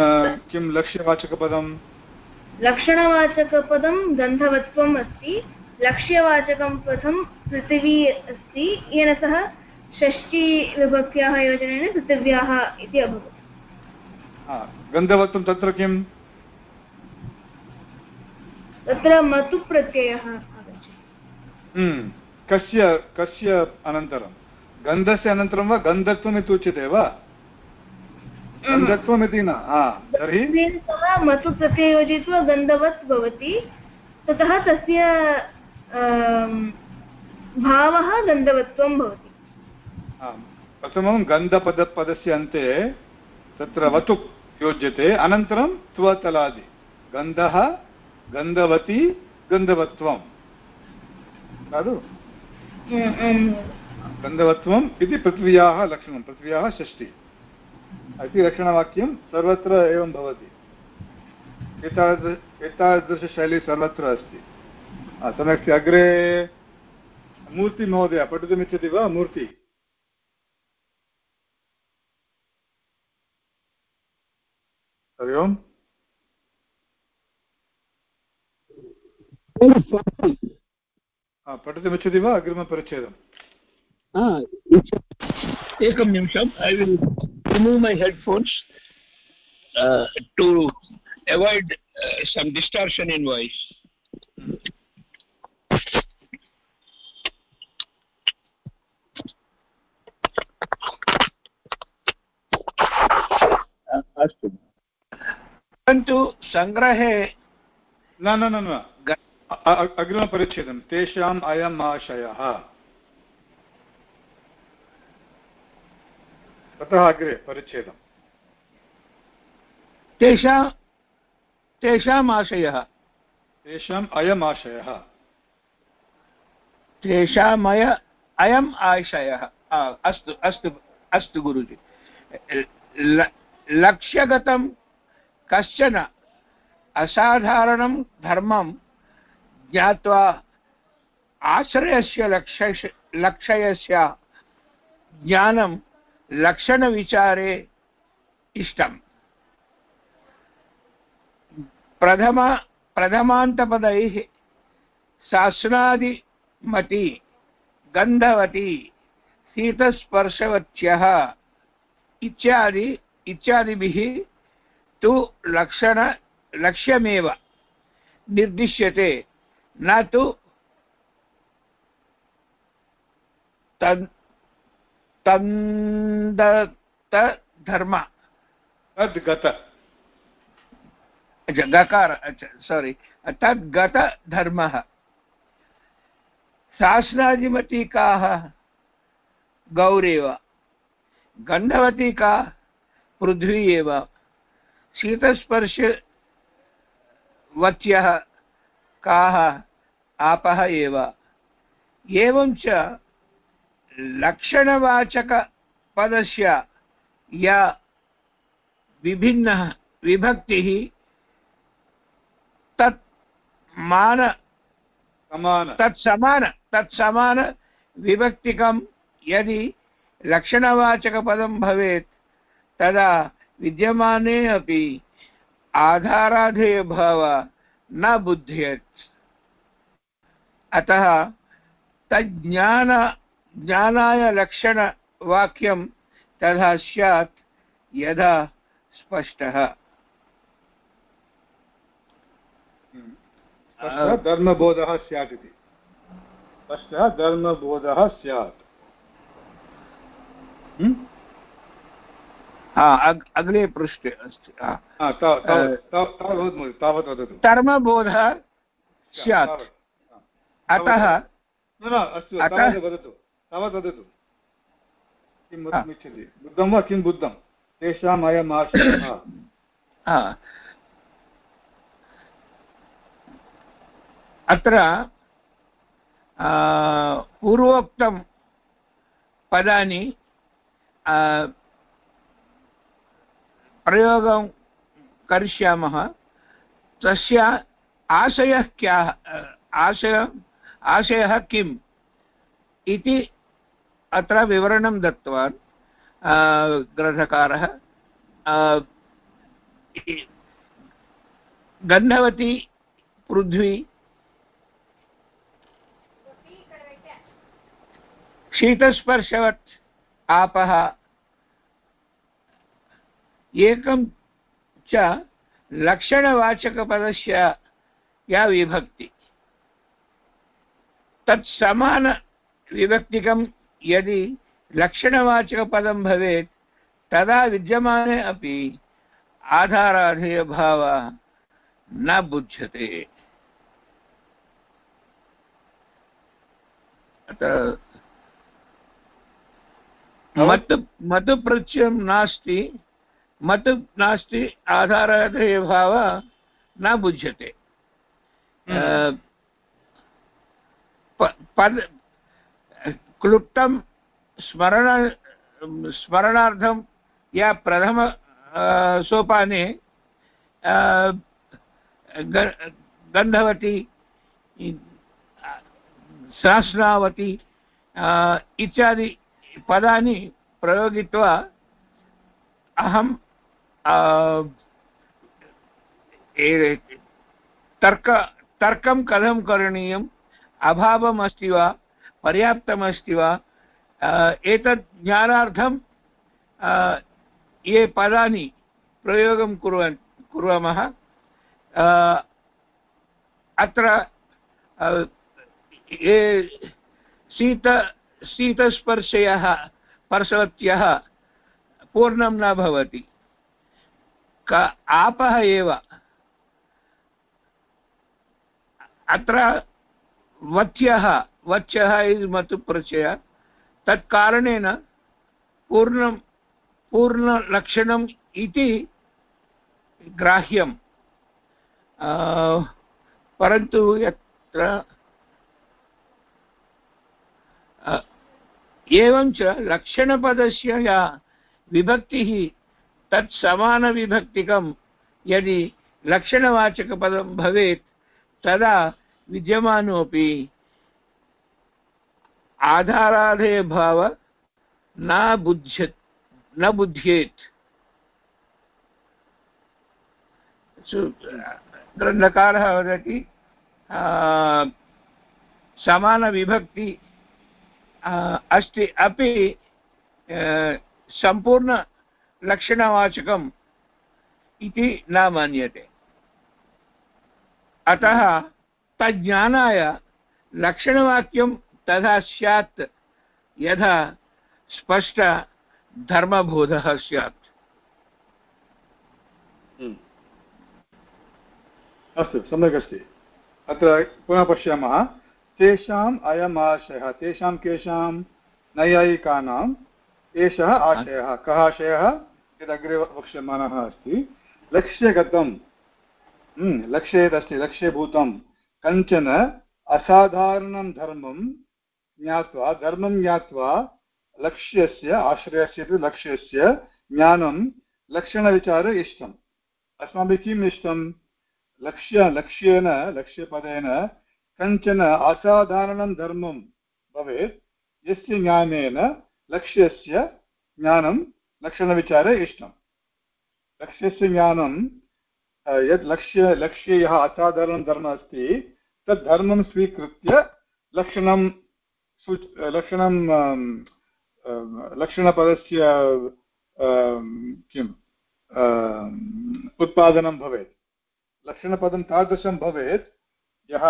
किं लक्ष्यवाचकपदं लक्षणवाचकपदं गन्धवत्वम् अस्ति लक्ष्यवाचकं पदं पृथिवी अस्ति येन सह षष्टिविभक्त्याः योजनेन पृथिव्याः इति अभवत्। गन्धवत्वं तत्र किम्? तत्र मतु प्रत्ययः हम्म, कस्य कस्य अनन्तरं? गन्धस्य अनन्तरं वा गन्धत्वम् इति उच्यते वा? गन्धत्वम् इति न तर्हि? मतु प्रत्यय योजयित्वा गन्धवत् भवति। ततः तस्य भावः गन्धवत्वं भवति। प्रथमं गन्धपदपदस्य अन्ते तत्र वतु योज्यते। अनन्तरं त्वतलादि। गन्धः, गन्धवती गन्धवत्वं खलु गन्धवत्वम् इति पृथ्व्याः लक्षणं। पृथ्व्याः षष्टि इति लक्षणवाक्यं सर्वत्र एवं भवति। एतादृश एतादृशशैली सर्वत्र अस्ति। सम्यक् अग्रे मूर्तिमहोदय, पठितुमिच्छति वा? मूर्ति? हरि ओम् पठितुमिच्छति वा अग्रिमपरिच्छेदम् एकं निमिषम् I will remove my headphones to avoid some distortion in voice अस्तु परन्तु सङ्ग्रहे न न न न अग्रिमपरिच्छेदं। तेषाम् अयम् आशयः ततः अग्रे परिच्छेदम्। तेषां तेषाम् आशयः। तेषाम् अयम् आशयः तेषामय अयम् आशयः। अस्तु अस्तु अस्तु गुरुजि। लक्ष्यगतं कश्चन असाधारणं धर्मं ज्ञात्वा आश्रयस्य लक्ष्य लक्षयस्य ज्ञानं लक्षणविचारे इष्टम्। प्रथम प्रथमान्तपदैः शासनादिमति गन्धवती, शीतस्पर्शवत्यः इत्यादि इत्यादिभिः तु लक्षण लक्ष्यमेव निर्दिश्यते। न तु तन् तन्दतधर्म तद्गत। गकार सोरि तद्गतधर्मः शासनादिमतीकाः गौरेव। गन्धवती का? पृथ्वी एव। शीतस्पर्शवत्यः काः आपः एव। एवं च लक्षणवाचकपदस्य या विभिन्नः विभक्तिः तत् मान समान। तत्समान तत्समानविभक्तिकं यदि लक्षणवाचकपदं भवेत् तदा विद्यमाने अपि आधाराधेयभाव न बुध्येत् अतः तज्ज्ञान ज्ञानाय लक्षणवाक्यं तथा स्यात् यथा स्पष्टः। धर्मबोधः स्यात् इति। स्पष्टः धर्मबोधः स्यात्। अग्रे पृष्ठे अस्ति तावत् वदतु धर्मबोधः स्यात् अतः अस्तु वदतु तावत् वदतु किं वक्तुमिच्छति बुद्धं वा किं बुद्धं तेषाम् अयम् आशयः अत्र पूर्वोक्तं पदानि प्रयोगं करिष्यामः। तस्य आशयः क्या, आशय, आशयः किम्? इति अत्र विवरणं दत्तवान् ग्रन्थकारः। गन्धवती पृथ्वी। शीतस्पर्शवत् आपः। एकं च लक्षणवाचकपदस्य या विभक्ति। तत् समानविभक्तिकं यदि लक्षणवाचकपदं भवेत् तदा विद्यमाने अपि आधाराधेयभावः न बुध्यते। मत् मत् नास्ति। मत् नास्ति आधाराधेयभावः न बुध्यते। पद क्लुप्तं स्मरण स्मरणार्थं या प्रथम सोपाने गन्धवती सहस्रावती इत्यादि पदानि प्रयोगित्वा अहं तर्क, तर्कं कथं करणीयम्? अभावम् अस्ति वा? पर्याप्तमस्ति वा? एतत् ज्ञानार्थं ये पदानि प्रयोगं कुर्वन्, कुर्वामः। अत्र ये शीत शीतस्पर्शयः स्पर्शवत्यः पूर्णं न भवति। क आपः एव। अत्र वत्यः वच्यः इस् मतु प्रचय। तत्कारणेन पूर्णं, पूर्णलक्षणम् इति ग्राह्यं परन्तु यत्र एवं लक्षणपदस्य या विभक्तिः तत् समानविभक्तिकं। यदि लक्षणवाचकपदं भवेत्, तदा विद्यमानोऽपि आधाराधेयभाव न बुध्यत् न बुध्येत्। ग्रन्थकारः वदति समानविभक्ति अस्ति, अपि सम्पूर्णलक्षणवाचकम् इति न मन्यते। अतः तज्ज्ञानाय लक्षणवाक्यं तथा स्यात् यथा स्पष्टधर्मबोधः स्यात्। हम्म। अस्तु, सम्यक् अस्ति। अत्र पुनः पश्यामः। तेषाम् अयम् आशयः तेषां केषां नैयायिकानाम् एषः आशयः। कः आशयः? यदग्रे वक्ष्यमाणः अस्ति। लक्ष्यगतं हम्म, लक्ष्ये यदस्ति लक्ष्यभूतं कञ्चन असाधारणं धर्मं ज्ञात्वा धर्मं ज्ञात्वा लक्ष्यस्य आश्रयस्य लक्ष्यस्य ज्ञानं लक्षणविचारे इष्टम्। अस्माभिः किम् इष्टं लक्ष्य लक्ष्येन लक्ष्यपदेन कञ्चन असाधारणं धर्मं भवेत्। यस्य ज्ञानेन लक्ष्यस्य ज्ञानं, लक्षणविचारे इष्टं लक्ष्यस्य ज्ञानं यत् लक्ष्य लक्ष्ये यः असाधारणं धर्मः अस्ति, तद् धर्मं स्वीकृत्य लक्षणं लक्षणं लक्षणपदस्य किम् उत्पादनं भवेत्। लक्षणपदं तादृशं भवेत्, यः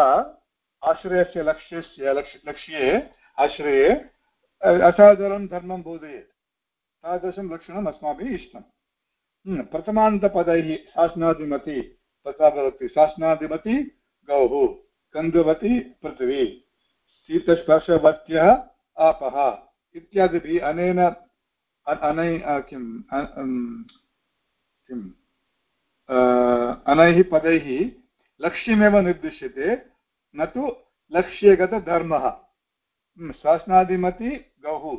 आश्रयस्य लक्ष्यस्य लक्ष्य लक्ष्ये, आश्रये असाधारणं धर्मं बोधयेत्। तादृशं लक्षणम् अस्माभिः इष्टम्। हम्म, प्रथमान्तपदैः शासनादिमति तथा भवति शासनादिमति गौः कन्दुवती पृथिवी शीतस्पर्शवत्यः आपः इत्यादिभिः अनेन अनै किं किम् अनैः पदैः लक्ष्यमेव निर्दिश्यते न तु लक्ष्यगतधर्मः। शासनादिमति गौः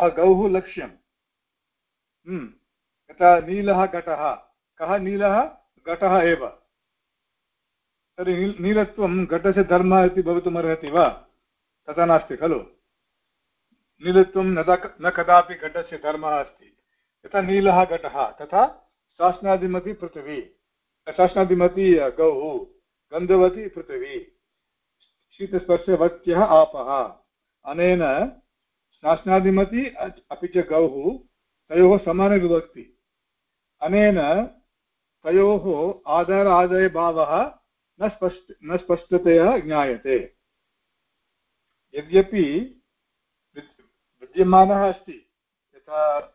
अह गौः लक्ष्यम् यथा नीलः घटः। कः नीलः? घटः एव। तर्हि नीलत्वं घटस्य धर्मः इति भवितुमर्हति वा? तथा नास्ति, खलु? नीलत्वं न कदापि घटस्य धर्मः अस्ति। यथा नीलः घटः, तथा शासनादिमति पृथिवी। शासनादिमति गौः, गन्धवती पृथिवी। शीतस्पर्शवत्यः आपः। अनेन शासनादिमति अपि च गौः तयोः समानविभक्ति अनेन तयोः आधार आदयभावः न स्पष्ट न स्पष्टतया ज्ञायते। यद्यपि विद्यमानः अस्ति। यथा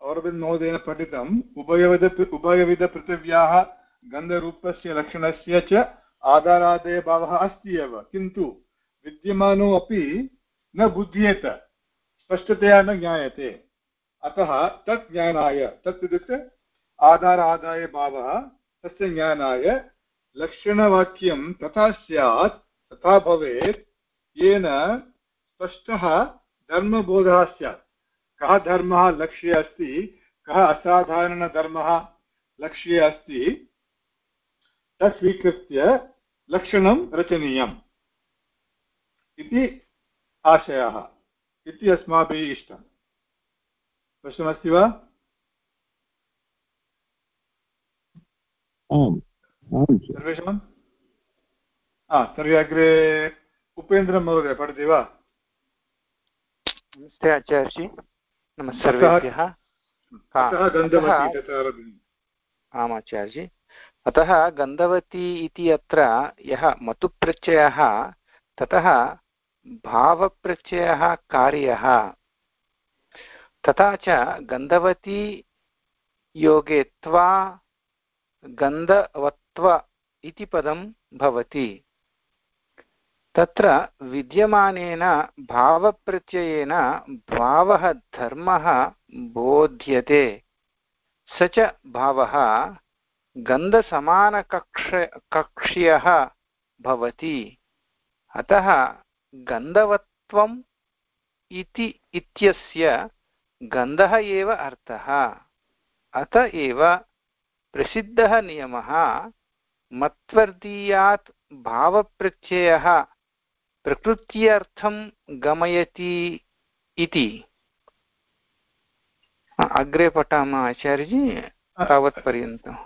औरबिन्द् महोदयेन पठितम् उभयविध उभयविधपृथिव्याः गन्धरूपस्य लक्षणस्य च आधारादयभावः अस्ति एव। किन्तु विद्यमानो अपि न बुध्येत स्पष्टतया न ज्ञायते। अतः तत् ज्ञानाय, तत् इत्युक्ते आधार आदायभावः तस्य ज्ञानाय लक्षणवाक्यं तथा स्यात्, तथा भवेत्, येन स्पष्टः धर्मबोधः स्यात्। कः धर्मः लक्ष्ये अस्ति, कः असाधारणधर्मः लक्ष्ये अस्ति, तत् स्वीकृत्य लक्षणं रचनीयम्। इति आशयः इति अस्माभिः इष्टम्। प्रश्नमस्ति वा? सर्वेषां तर्हि अग्रे उपेन्द्रं महोदय पठति वा? नमस्ते आचार्यजी नमस्ते सर्वेभ्यः आम् आचार्यजी। अतः गन्धवती इति अत्र यः मतुप्रत्ययः ततः भावप्रत्ययः कार्यः। तथा च गन्धवती योगे त्वा गन्धवत्व इति पदं भवति। तत्र विद्यमानेन भावप्रत्ययेन भावः धर्मः बोध्यते। स च भावः गन्धसमानकक्ष, कक्ष्यः भवति। अतः गन्धवत्वम् इति इत्यस्य गन्धः एव अर्थः। अत एव प्रसिद्धः नियमः मत्वर्दीयात् भावप्रत्ययः प्रकृत्यर्थं गमयति इति। अग्रे पठामः आचार्यजी तावत्पर्यन्तम्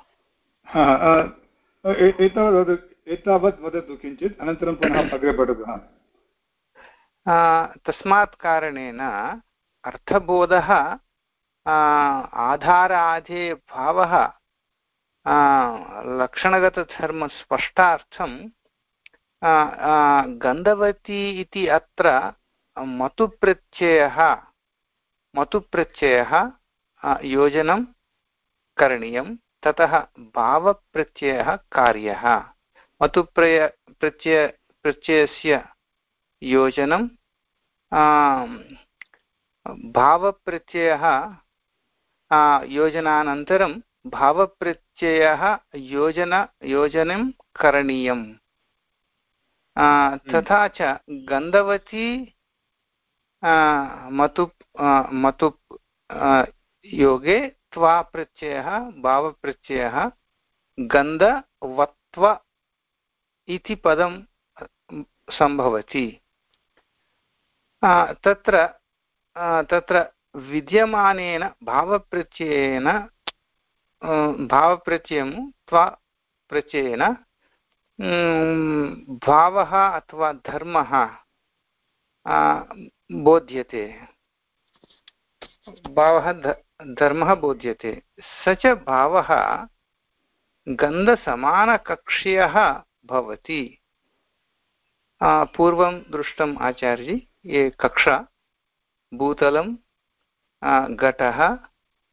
एतावत् वदतु किञ्चित् अनन्तरं पुनः अग्रे पठतु तस्मात् कारणेन अर्थबोधः आधाराधे भावः लक्षणगतधर्मस्पष्टार्थं गन्धवती इति अत्र मतुप्रत्ययः मतुप्रत्ययः योजनं करणीयं, ततः भावप्रत्ययः कार्यः। मतुप्रय प्रत्यय प्रत्ययस्य योजनं भावप्रत्ययः योजनानन्तरं भावप्रत्ययः योजन योजनं करणीयम्। तथा च गन्धवती मतुप् मतुप् योगे त्वा प्रत्ययः भावप्रत्ययः गन्धवत्व इति पदं सम्भवति। तत्र तत्र विद्यमानेन भावप्रत्ययेन भावप्रत्ययं त्वा प्रत्ययेन भावः अथवा धर्मः बोध्यते। भावः धर्मः बोध्यते। स च भावः गन्धसमानकक्ष्यः भवति। पूर्वं दृष्टम् आचार्यजी। ये कक्षा, भूतलं घटः,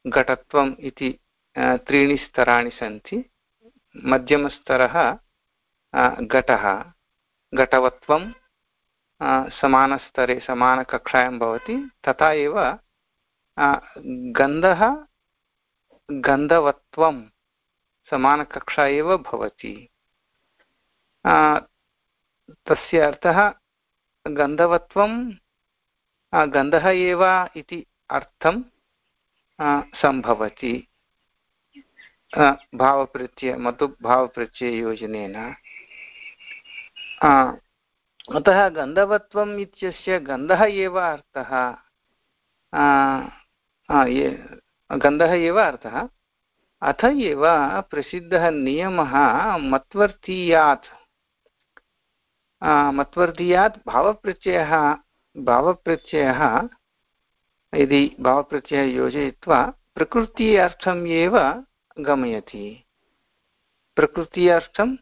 घटत्वम् इति त्रीणि स्तराणि सन्ति। मध्यमस्तरः घटः। घटवत्वं समानस्तरे, समानकक्षायां भवति। तथा एव गन्धः, गन्धवत्वं समानकक्षा एव भवति। तस्य अर्थः गन्धवत्वं गन्धः एव इति अर्थं सम्भवति। भावप्रत्यय मतुभावप्रत्यययोजनेन अतः गन्धवत्वम् इत्यस्य गन्धः एव अर्थः। गन्धः एव अर्थः। अथ एव प्रसिद्धः नियमः मत्वर्थीयात् मत्वर्धीयात् भावप्रत्ययः भावप्रत्ययः यदि भावप्रत्ययः योजयित्वा प्रकृति अर्थम् एव गमयति। प्रकृति अर्थं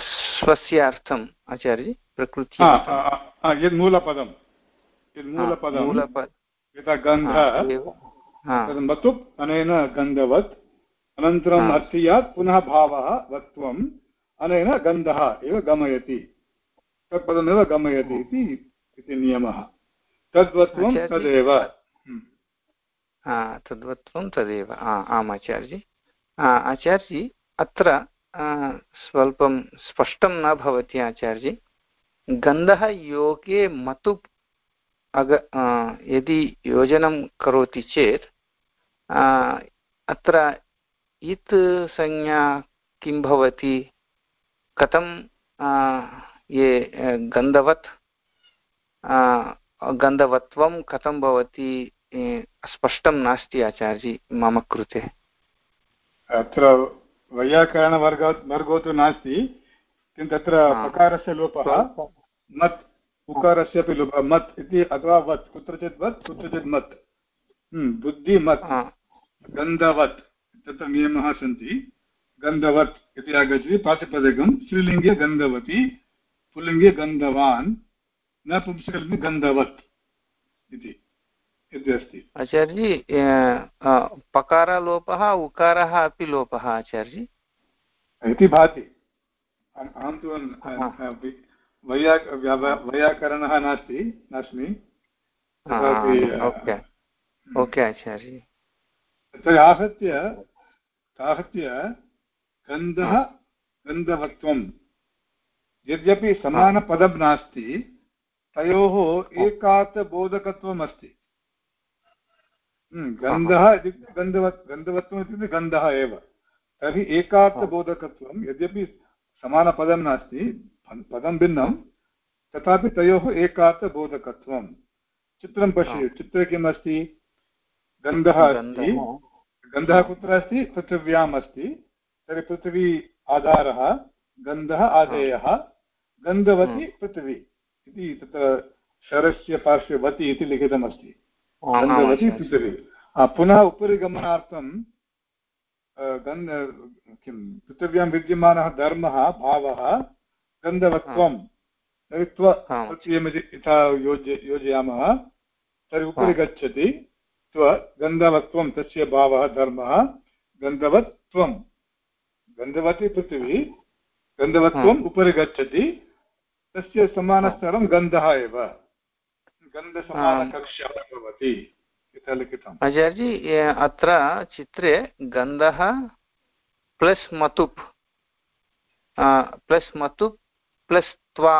स्वस्य अर्थम् आचार्य प्रकृति। यद् मूलपदं यद् मूलपदं। यथा गन्धः मतुप् अनेन गन्धवत् अनन्तरम् अस्यात् पुनः भावः वत्वम् अनेन गन्धः एव गमयति। तत्पदमेव गमयति इति नियमः। तद्वत्वं तदेव। तद्वत्वं तदेव। आम् आचार्यजी। आचार्यजी अत्र स्वल्पं स्पष्टं न भवति आचार्यजी। गन्धः योगे मतु अग यदि योजनं करोति चेत् अत्र इत् संज्ञा किं भवति? कथं ये गन्धवत्? गन्धवत्वं कथं भवति? स्पष्टं नास्ति आचार्यजी मम कृते। अत्र वैयाकरणवर्ग वर्गो तु नास्ति किन्तु तत्र पकारस्य लोपः मत् उकारस्य अपि लोपः मत् इति अथवा वत् कुत्रचित् वत् कुत्रचित् मत्। हम्म, बुद्धिमत् गन्धवत्। तत्र नियमाः सन्ति गन्धवत् इति आगच्छति प्रातिपदिकं स्त्रीलिङ्गे गन्धवती पुल्लिङ्गे गन्धवान् न पुंसकलिङ्गे गन्धवत् इति इति अस्ति। आचार्यजी पकारलोपः उकारः अपि लोपः आचार्यजी? इति भाति। अहं तु वैया वैयाकरणः नास्ति नास्मि। ओके। आचार्य तर्हि आहत्य आहत्य गन्धः गन्धवत्वं यद्यपि समानपदं नास्ति तयोः एकातबोधकत्वम् अस्ति हम्म, गन्धः इत्युक्ते गन्धवत् गन्धवत्वम् इत्युक्ते गन्धः एव। तर्हि एकार्थबोधकत्वं यद्यपि समानपदं नास्ति पदं भिन्नं तथापि तयोः एकार्थबोधकत्वं चित्रं पश्य चित्रे किम् अस्ति गन्धः अस्ति। गन्धः कुत्र अस्ति? पृथिव्याम् अस्ति। तर्हि पृथिवी आधारः गन्धः आधेयः गन्धवती पृथिवी इति तत्र शरस्य पार्श्वे वति इति लिखितमस्ति। गन्धवती पृथिवी। पुनः उपरि गमनार्थं गन्ध किं पृथिव्यां विद्यमानः धर्मः भावः गन्धवत्वं। तर्हि त्व प्रत्ययमिति यथा योज्य योजयामः। तर्हि उपरि गच्छति। गन्धवत्वं तस्य भावः धर्मः गन्धवत्वं। गन्धवती पृथिवी गन्धवत्वम् उपरि गच्छति तस्य समानस्तरं गन्धः एव। गन्धसमानकक्षः भवति इति लिखितम् आचार्यजी अत्र चित्रे गन्धः प्लस् मतुप् प्लस् मतुप् प्लस् त्वा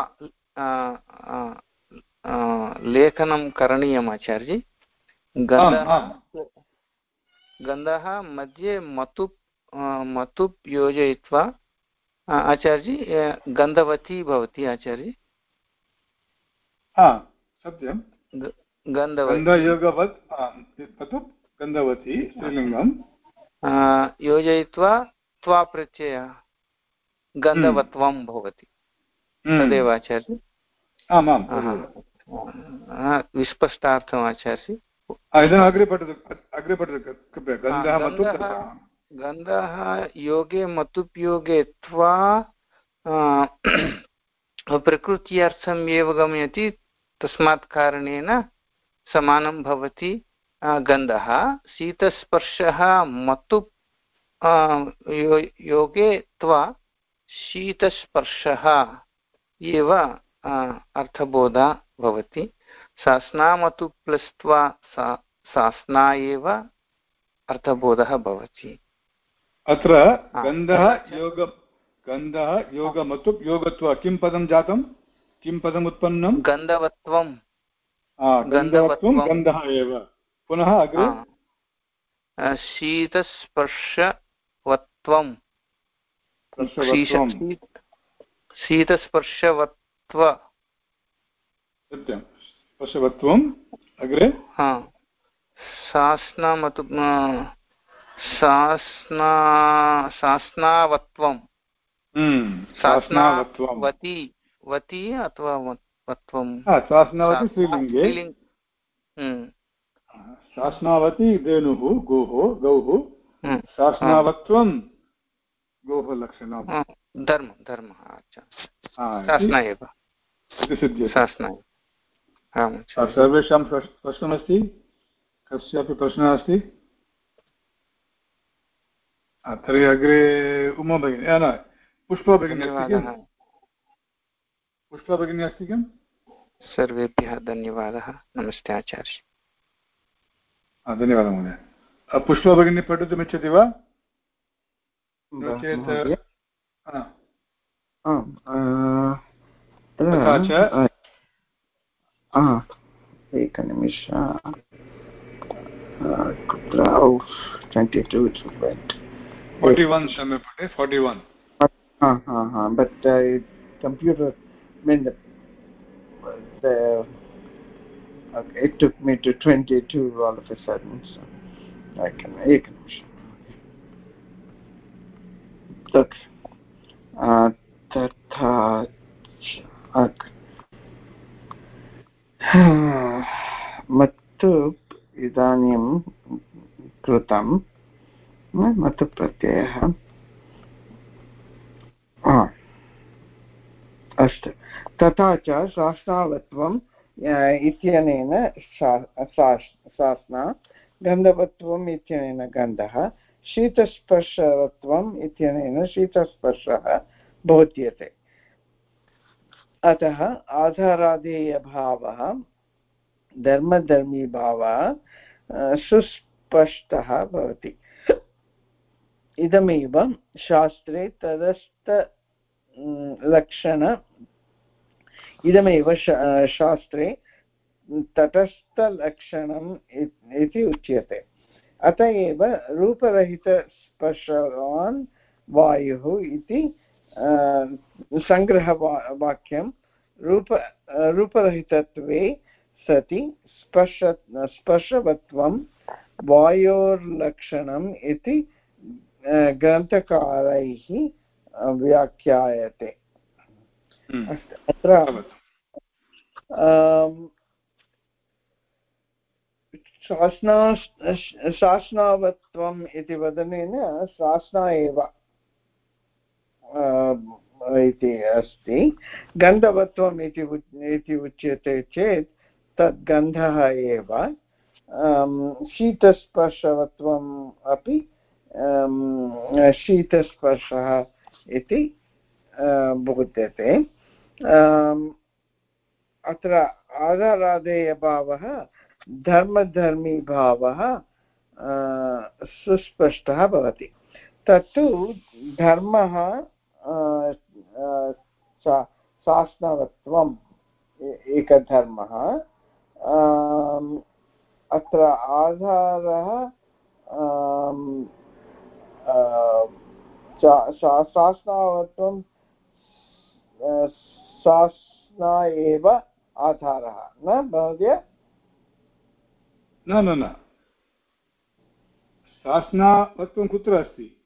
लेखनं करणीयम् आचार्यजी। गन्धः मध्ये मतुप् मतुप् योजयित्वा आचार्यजी गन्धवती भवति आचार्य। सत्यं। गन्धवती। गन्धवती स्त्रीलिङ्गं योजयित्वा त्वा प्रत्यय गन्धवत्वं हम्म। भवति। हम्म। तदेव आचार्य। आमां विस्पष्टार्थम् आचार्य। अग्रे पठतु अग्रे पठतु गन्धः योगे मतुप्योगे त्वा प्रकृत्यर्थम् एव गमयति तस्मात् कारणेन समानं भवति गन्धः। शीतस्पर्शः मतु योगे त्वा शीतस्पर्शः एव अर्थबोधा भवति। सास्नामतु प्लस् त्वा सास्ना एव अर्थबोधः भवति। अत्र गन्धः योग गन्धः योगमतु योगत्वा किं पदं जातं? किं पदम् उत्पन्नं? गन्धवत्वं गन्धवत्वं गन्धः एव। पुनः अग्रे? शीतस्पर्शवत्वं शीतस्पर्शवत्व। सत्यं स्पर्शवत्वम् अग्रे? सास्नामतु सास्ना सास्नावत्वं हम्म, सास्नावती वती अथवा वत्वं स्त्रीलिङ्गे। शासनावती धेनुः गोः। गौः शासनावत्वं गोः लक्षणं धर्मं धर्मः शासना एव। शासना। सर्वेषां प्रश्नमस्ति कस्यापि प्रश्नः अस्ति? तर्हि अग्रे उमा भगिनी न पुष्पा भगिनी पुष्पा भगिनी अस्ति किम्? सर्वेभ्यः धन्यवादः। नमस्ते आचार्य। धन्यवादः महोदय। पुष्पा भगिनी पठितुमिच्छति वा? नो चेत् एकनिमिष कुत्र ट्वेण्टि टु फोर्टि वन् सम्यक् forty one but computer I mean, the, the okay, it took me to 22 all of a sudden, so I can, you can तथा मत्तु इदानीं कृतं मतु प्रत्ययः। अस्तु। तथा च शास्त्रावत्वम् इत्यनेन शास्ना, गन्धवत्वम् इत्यनेन गन्धः, शीतस्पर्शवत्वम् इत्यनेन शीतस्पर्शः बोध्यते। अतः आधाराधेयभावः धर्मधर्मीभावः सुस्पष्टः भवति। इदमेव शास्त्रे तदस्थ लक्षण। इदमेव शास्त्रे तटस्थलक्षणम् इति उच्यते। अत एव रूपरहितस्पर्शवान् वायुः इति सङ्ग्रहवाक्यं रूप रूपरहितत्वे सति स्पर्श स्पर्शवत्वं वायोर्लक्षणम् इति ग्रन्थकारैः व्याख्यायते। हम्म। अत्र शासना शासनावत्वम् इति वदनेन शासना एव। इति अस्ति। गन्धवत्वम् इति इति उच्यते चेत् तद् गन्धः एव। शीतस्पर्शवत्वम् अपि शीतस्पर्शः इति बोध्यते अत्र आधाराधेयभावः धर्मधर्मीभावः सुस्पष्टः भवति। तत्तु धर्मः शासनवत्वम् एकधर्मः। अत्र आधारः शासनावत्वं शासना एव आधारः। न, महोदय? न न न। शासनावत्वं कुत्र अस्ति?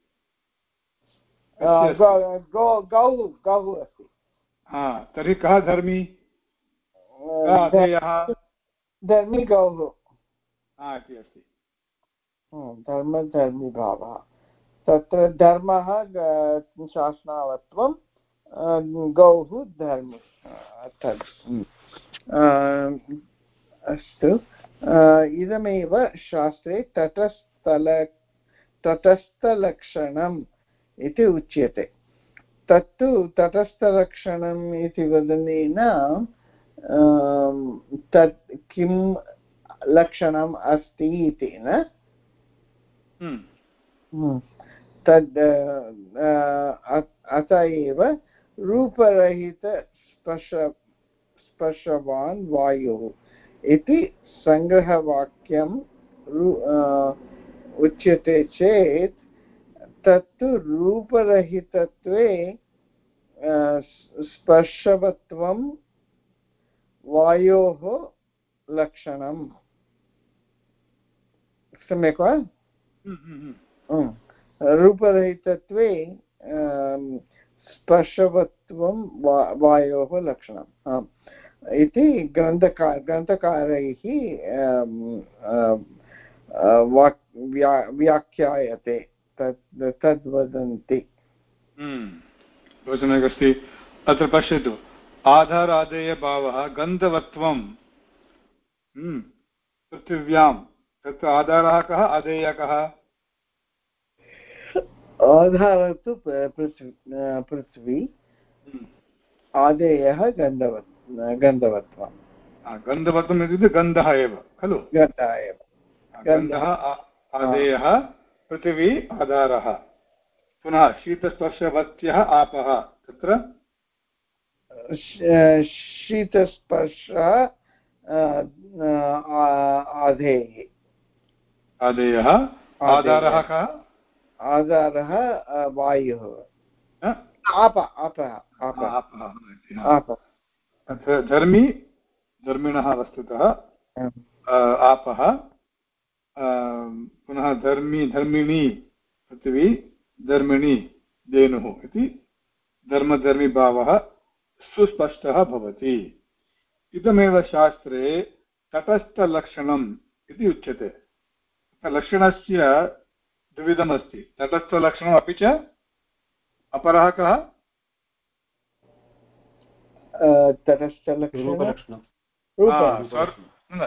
गौः गौः अस्ति। हा तर्हि कः धर्मी? धर्मी गौः इति अस्ति धर्मधर्मीभावः तत्र धर्मः शासनावत्वं गौः धर्म। अस्तु। इदमेव शास्त्रे तटस्थल तटस्थलक्षणम्। इति उच्यते तत्तु तटस्थलक्षणम् इति वदनेन तत् किं लक्षणम् अस्ति इति न हम्म। हम्म। तद् अत एव रूपरहितस्पर्श स्पर्शवान् वायुः इति सङ्ग्रहवाक्यं उच्यते चेत् तत्तु रूपरहितत्वे स्पर्शवत्वं वायोः लक्षणम्। सम्यक् वा? हम्म, हम्म, हम्म। रूपरहितत्वे स्पर्शवत्वं वायोः लक्षणम्। इति ग्रन्थकार ग्रन्थकारैः व्याख्यायते तद् तद् वदन्ति बहु सम्यक् अस्ति अत्र पश्यतु। आधारादेयभावः गन्धवत्वं पृथिव्यां। तत्र आधारः कः आदेयः कः? आधारः तु पृथ्वी आदेयः गन्धवत् गन्धवत्वं गन्धवत्वम्। इत्युक्ते गन्धः एव खलु? गन्धः एव। गन्धः आदेयः पृथिवी आधारः। पुनः शीतस्पर्शवत्यः आपः। तत्र? शीतस्पर्श आधेः। आदेयः आधारः कः? आधारः वायुः। आप आपः आपः। आपः धर्मी धर्मिणः वस्तुतः आपः। पुनः धर्मी धर्मिणी पृथिवी धर्मिणी धेनुः इति धर्मधर्मीभावः सुस्पष्टः भवति। इदमेव शास्त्रे तटस्थलक्षणम् इति उच्यते। लक्षणस्य द्विविधमस्ति। तटस्थलक्षणम् अपि च अपरः कः? तटस्थलक्षणं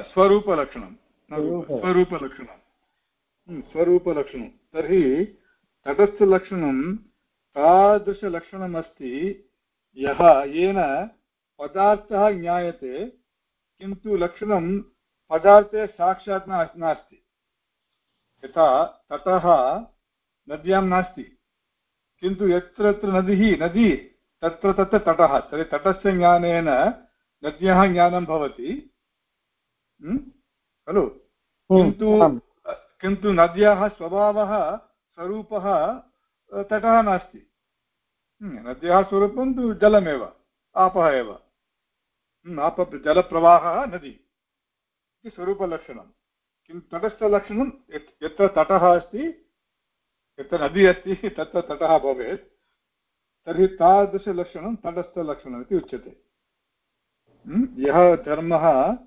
स्वरूपलक्षणं स्वरूपलक्षणं हम्म, स्वरूपलक्षणं तर्हि तटस्थलक्षणं तादृशलक्षणमस्ति। यः येन पदार्थः ज्ञायते किन्तु लक्षणं पदार्थे साक्षात् नास्ति। यथा तटः नद्यां नास्ति। किन्तु यत्र यत्र नदी नदी तत्र तत्र तटः। तर्हि तटस्य ज्ञानेन नद्याः ज्ञानं भवति। हम्म? खलु? हम्म, किन्तु किन्तु नद्याः स्वभावः स्वरूपः तटः नास्ति। हम्म, नद्याः स्वरूपं तु जलमेव आपः एव। आप जलप्रवाहः नदी इति स्वरूपलक्षणं। किं तटस्थलक्षणं यत्र तटः अस्ति यत्र नदी अस्ति तत्र तटः भवेत्। तर्हि तादृशलक्षणं तटस्थलक्षणम् इति उच्यते। यः धर्मः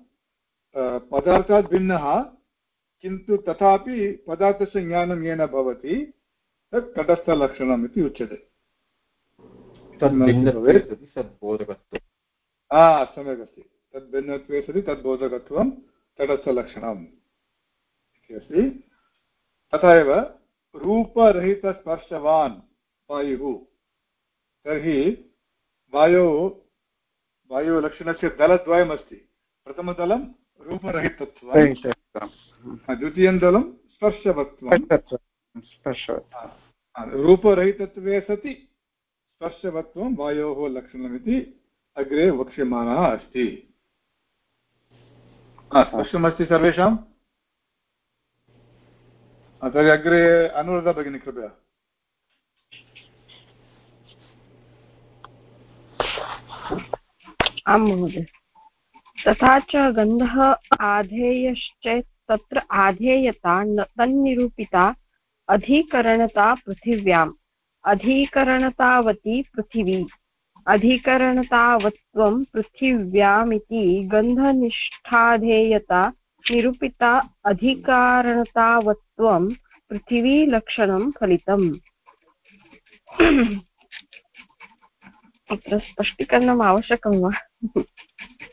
पदार्थात् भिन्नः किन्तु तथापि पदार्थस्य ज्ञानं येन भवति तत् तटस्थलक्षणम् इति उच्यते। सम्यक् अस्ति। तद् भिन्नत्वे सति तद्बोधकत्वं तटस्थलक्षणम् इति अस्ति। तथा एव रूपरहितस्पर्शवान् वायुः। तर्हि वायोः वायुलक्षणस्य दलद्वयमस्ति। प्रथमदलं रूपरहितत्वं द्वितीयं दलं स्पर्शवत्वं। रूपरहितत्वे सति स्पर्शवत्वं वायोः लक्षणमिति अग्रे वक्ष्यमाणः अस्ति। स्पष्टमस्ति सर्वेषाम् तर्हि अग्रे अनुराधा भगिनी कृपया। आं महोदय। तथा च गन्धः आधेयश्चेत् तत्र आधेयता तन्निरूपिता अधिकरणता पृथिव्याम्। अधिकरणतावती पृथिवी। अधिकरणतावत्वं पृथिव्यामिति गन्धनिष्ठाधेयता निरूपिता अधिकारणतावत्वं पृथिवीलक्षणं फलितम्। अत्र स्पष्टीकरणम् आवश्यकं वा?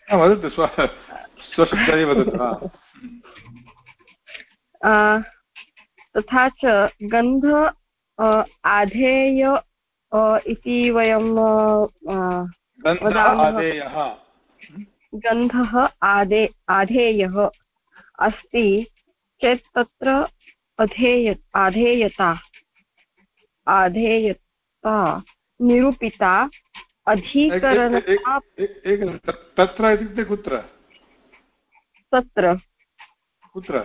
वदतु स्वशब्दैः वदतु तथा च गन्ध आधेय इति वयं गन्धः आदे आधेयः अस्ति चेत् तत्र अधेय आधेयता आधेयता निरूपिता अधिकरणता तत्र इत्युक्ते कुत्र? तत्र। कुत्र?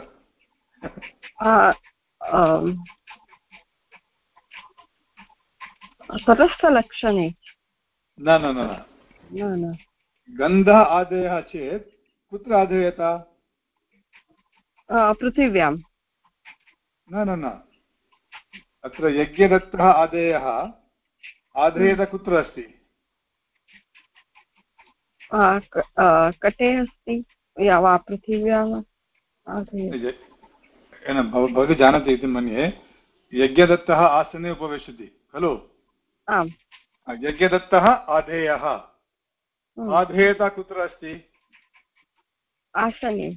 तटस्थलक्षणे। न न न गन्धः आदेयः चेत् कुत्र आधेयता पृथिव्यां न न न। अत्र यज्ञदत्तः आदेयः आधेयता कुत्र अस्ति? कटे अस्ति या वा पृथिव्यां भवती जानाति इति मन्ये यज्ञदत्तः आसने उपविशति खलु? आम्। यज्ञदत्तः आधेयः। आधेयता कुत्र अस्ति? आसने।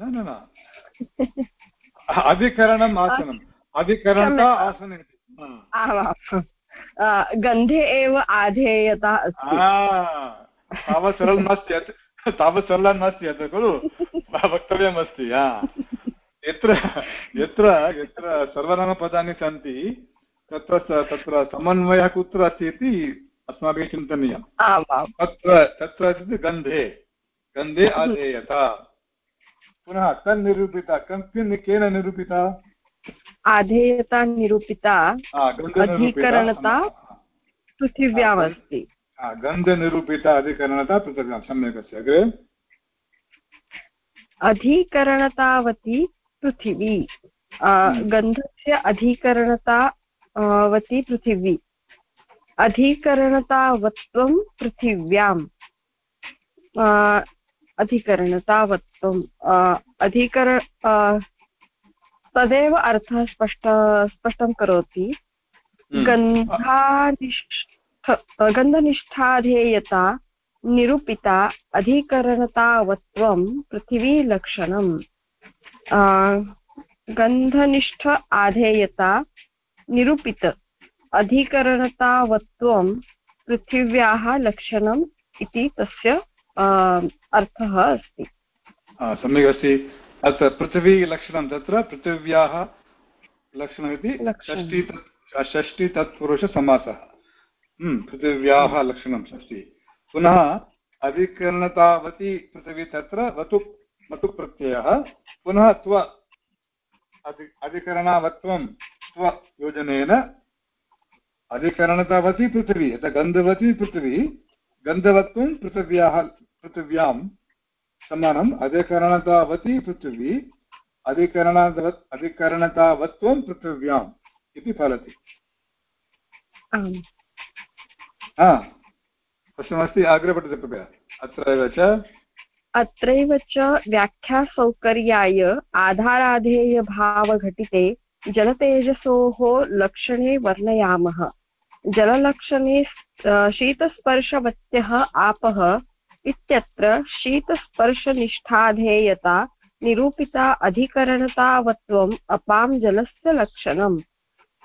न न न। अधिकरणम् आसनम्। अधिकरणता आसने गन्धे एव आधेयता अस्ति। तावत् सरलं नास्ति तावत् सरलं नास्ति अत्र खलु? वक्तव्यमस्ति यत्र यत्र यत्र सर्वनामपदानि सन्ति तत्र तत्र समन्वयः कुत्र अस्ति इति अस्माभिः चिन्तनीयं तत्र तत्र इत्युक्ते गन्धे। गन्धे आधेयता पुनः तन्निरूपिता कस्मिन् केन निरूपिता? आधेयता निरूपिता अधिकरणता पृथिव्यामस्ति। गन्धनिरूपिता अधिकरणता पृथिव्यां सम्यक् अस्ति अग्रे? अधिकरणतावती पृथिवी। गन्धस्य अधिकरणता वती पृथिवी। अधिकरणतावत्वं पृथिव्याम्। अधिकरणतावत्वम् अधिकर तदेव अर्थः स्पष्ट स्पष्टं करोति। हम्म। गन्धानिष्ठ गन्धनिष्ठाधेयता निरूपिता अधिकरणतावत्वं पृथिवीलक्षणम्। गन्धनिष्ठ आधेयता निरूपित अधिकरणतावत्वं पृथिव्याः लक्षणम् इति तस्य अर्थः अस्ति। सम्यक् अस्ति अत्र पृथिवीलक्षणं तत्र पृथिव्याः लक्षणमिति षष्टि षष्टि तत्पुरुषसमासः हम्म, पृथिव्याः लक्षणं षष्टि पुनः अधिकरणतावती पृथिवी तत्र वतु वतुप्रत्ययः पुनः त्व अधि, अधिकरणावत्वं अधिकरणतावती पृथिवी यथा गन्धवती पृथिवी, गन्धवत्वं पृथिव्याः, पृथिव्यां समानम्, अधिकरणतावती पृथिवी अधिकरणवत् अधिकरणतावत्वं पृथिव्याम् इति फलति। प्रश्नमस्ति अग्रे पठति कृपया अत्रैव च? अत्रैव च व्याख्यासौकर्याय आधाराधेयभावघटिते जलतेजसोः लक्षणे वर्णयामः। जललक्षणे शीतस्पर्शवत्यः आपः इत्यत्र शीतस्पर्शनिष्ठाधेयता, निरूपिता अधिकरणतावत्वम् अपां जलस्य लक्षणम्।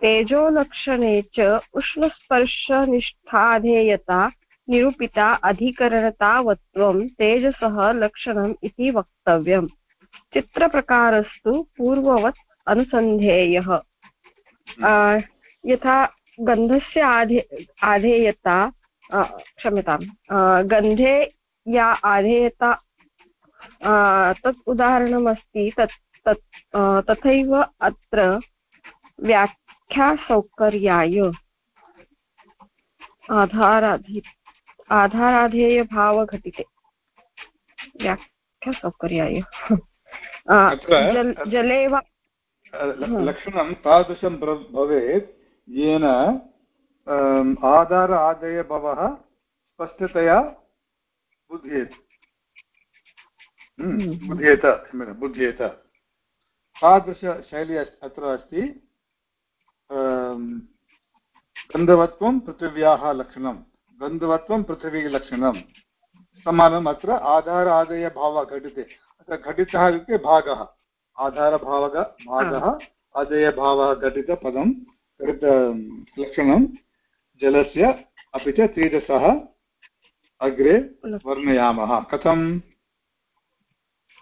तेजोलक्षणे च उष्णस्पर्शनिष्ठाधेयता निरूपिता अधिकरणतावत्वं तेजसः लक्षणम् इति वक्तव्यम्। चित्रप्रकारस्तु पूर्ववत् अनुसन्धेयः। यथा गन्धस्य आधे आधेयता क्षम्यतां गन्धे या आधेयता तत् उदाहरणमस्ति तत् तत् तथैव अत्र व्याख्यासौकर्याय आधाराधि आधाराधेयभावघटिते व्याख्यासौकर्याय जले वा लक्षणं तादृशं भवेत्। येन आधार आदेयभवः स्पष्टतया बुध्येत्। हम्म, हम्म। बुध्येत बुध्येत। तादृशशैली अत्र अस्ति। गन्धवत्वं पृथिव्याः लक्षणं। गन्धवत्वं पृथिवीलक्षणं समानम् अत्र आधार आदेयभावः घटिते। अत्र घटितः इत्युक्ते भागः। आधारभावः भागः आदेयभावः घटितपदं घटित लक्षणं। जलस्य अपि च तेजसः अग्रे वर्णयामः। कथम्?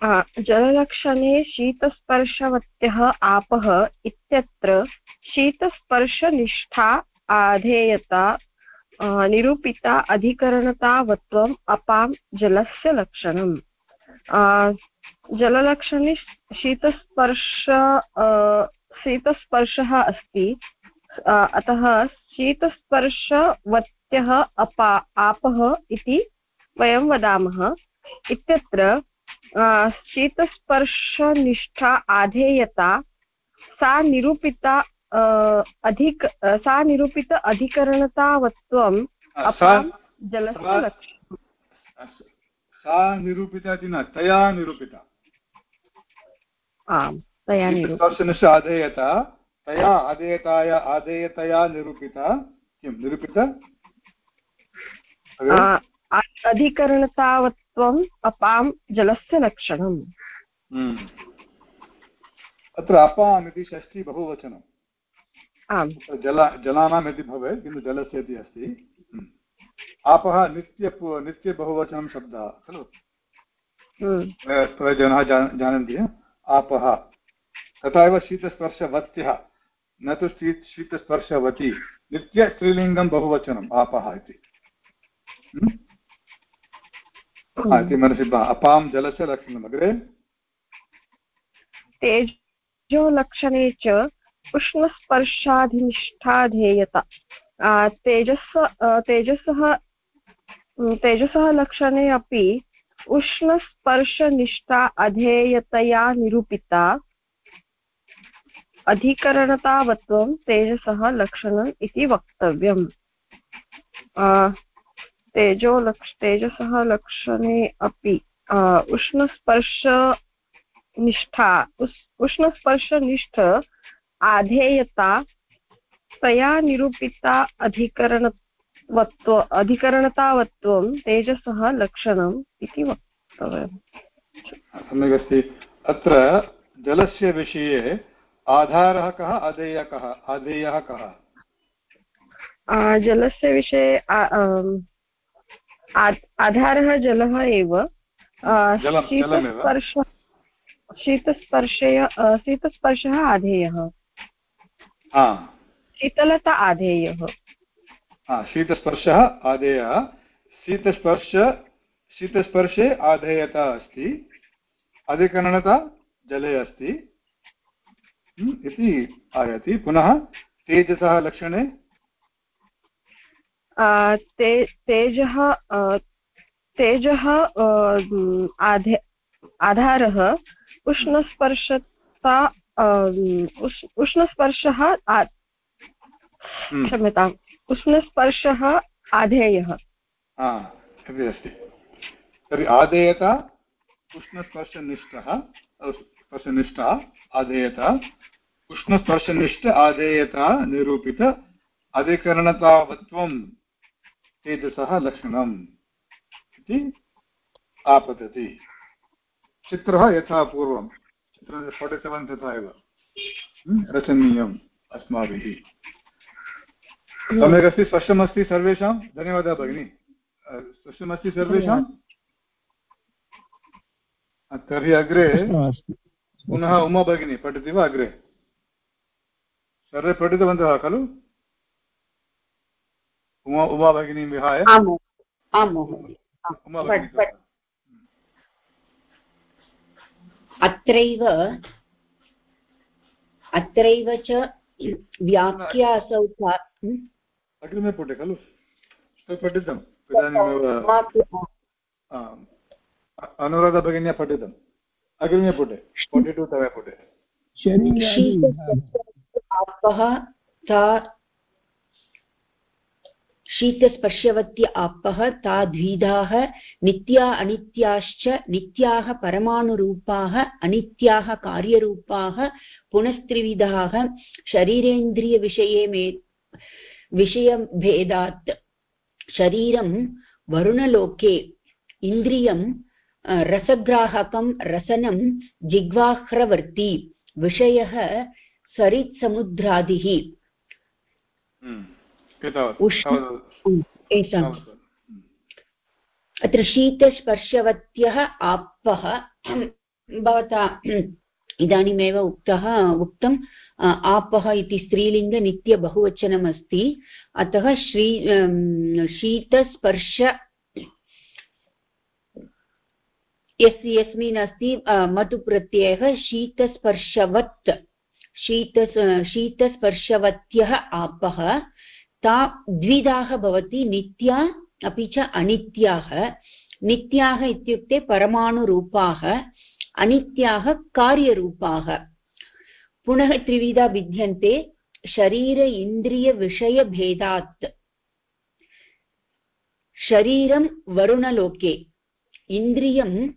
जललक्षणे शीतस्पर्शवत्यः आपः इत्यत्र शीतस्पर्शनिष्ठा आधेयता निरूपिता अधिकरणतावत्वम् अपां जलस्य लक्षणम्। जललक्षणे शीतस्पर्श शीतस्पर्शः अस्ति। अतः शीतस्पर्शवत्यः अपा, आपः इति वयं वदामः। इत्यत्र शीतस्पर्शनिष्ठा आधेयता सा निरूपिता अधिक सा निरूपित अधिकरणतावत्वं जलस्य सा निरूपिता इति न? तया निरूपिता। आम् तया निरूपिता। आधेयता तया आदेयतया निरूपिता। किं? निरूपित? अधिकरणतावत्वम् अपां जलस्य लक्षणम् हम्म। अत्र अपाम् इति षष्ठी बहुवचनम् आम्। जल जलानाम् इति भवेत् किन्तु जलस्य इति अस्ति। हम्म। आपः नित्य नित्यबहुवचनं शब्दः खलु? हम्म। जनाः जानन्ति आपः। तथा एव शीतस्पर्शवत्यः। न तु शीत शीतस्पर्शवती। नित्यस्त्रीलिङ्गं बहुवचनम् आपः इति। इति मनसि अपां जलस्य लक्षणम् अग्रे। तेजोलक्षणे च उष्णस्पर्शाधिनिष्ठाधेयता। तेजस तेजसः तेजसः लक्षणे अपि उष्णस्पर्शनिष्ठा अधेयतया निरूपिता। अधिकरणतावत्वं तेजसः लक्षणम् इति वक्तव्यम्। तेजो लक्ष तेजसः लक्षणे अपि उष्णस्पर्शनिष्ठा उष्णस्पर्शनिष्ठ आधेयता तया निरूपिता अधिकरणतावत्वं तेजसः लक्षणम् इति वक्तव्यम्। सम्यक् अस्ति अत्र जलस्य विषये आधारः कः अधेयः कः? अधेयः कः जलस्य विषये आधारः जलः एव शीतस्पर्श शीतस्पर्शय शीतस्पर्शः आधेयः। शीतलता आधेयः। शीतस्पर्शः आधेयः। शीतस्पर्श शीतस्पर्शे आधेयता अस्ति। अधिकरणता जले अस्ति। इति आयाति। पुनः तेजसः लक्षणे तेजः तेजः आधे आधारः उष्णस्पर्शता उष्णस्पर्शः क्षम्यताम् उष्णस्पर्शः आधेयः। अस्ति। तर्हि आधेयता उष्णस्पर्शनिष्ठः स्पर्शनिष्ठः आधेयता उष्णस्पर्शनिष्ठ आधेयता निरूपित अधिकरणतावत्वं तेजसः लक्षणम् इति आपतति। चित्रः यथा पूर्वं चित्रं फोर्टि सेवन् तथा एव। रचनीयम् अस्माभिः। सम्यगस्ति स्पष्टमस्ति सर्वेषां? धन्यवादः भगिनि। स्पष्टमस्ति सर्वेषां? तर्हि अग्रे पुनः उमा भगिनी पठति वा अग्रे? सर्वे पठितवन्तः खलु? उमा उमा भगिनीं विहाय अत्रैव अत्रैव च व्याख्यासौ अग्रिमे पुटे खलु पठितम् इदानीमेव अनुराधा भगिन्या पठितम् अग्रिमे पुटे फोर्टि टु तमे पुटे आपः ता शीतस्पर्शवत्य आपः ता नित्या अनित्याश्च नित्याः परमाणुरूपाः अनित्याः कार्यरूपाः पुनस्त्रिविधाः शरीरेन्द्रियविषये मे विषयभेदात् शरीरं वरुणलोके इन्द्रियं रसग्राहकं, रसनं, जिह्वाह्रवर्ति, विषयः सरित्समुद्रादिः। अत्र शीतस्पर्शवत्यः आपः भवता इदानीमेव उक्तः उक्तम् आपः इति स्त्रीलिङ्गनित्यबहुवचनमस्ति अतः श्री शीतस्पर्श यस् यस्मिन् अस्ति मतुप्रत्ययः शीतस्पर्शवत्। शीत शीतस्पर्शवत्यः आपः ता द्विधाः भवति नित्या, अपि च अनित्याः नित्याः इत्युक्ते परमाणुरूपाः अनित्याः कार्यरूपाः पुनः त्रिविधा भिद्यन्ते शरीर इन्द्रियविषयभेदात् शरीरं वरुणलोके, इन्द्रियं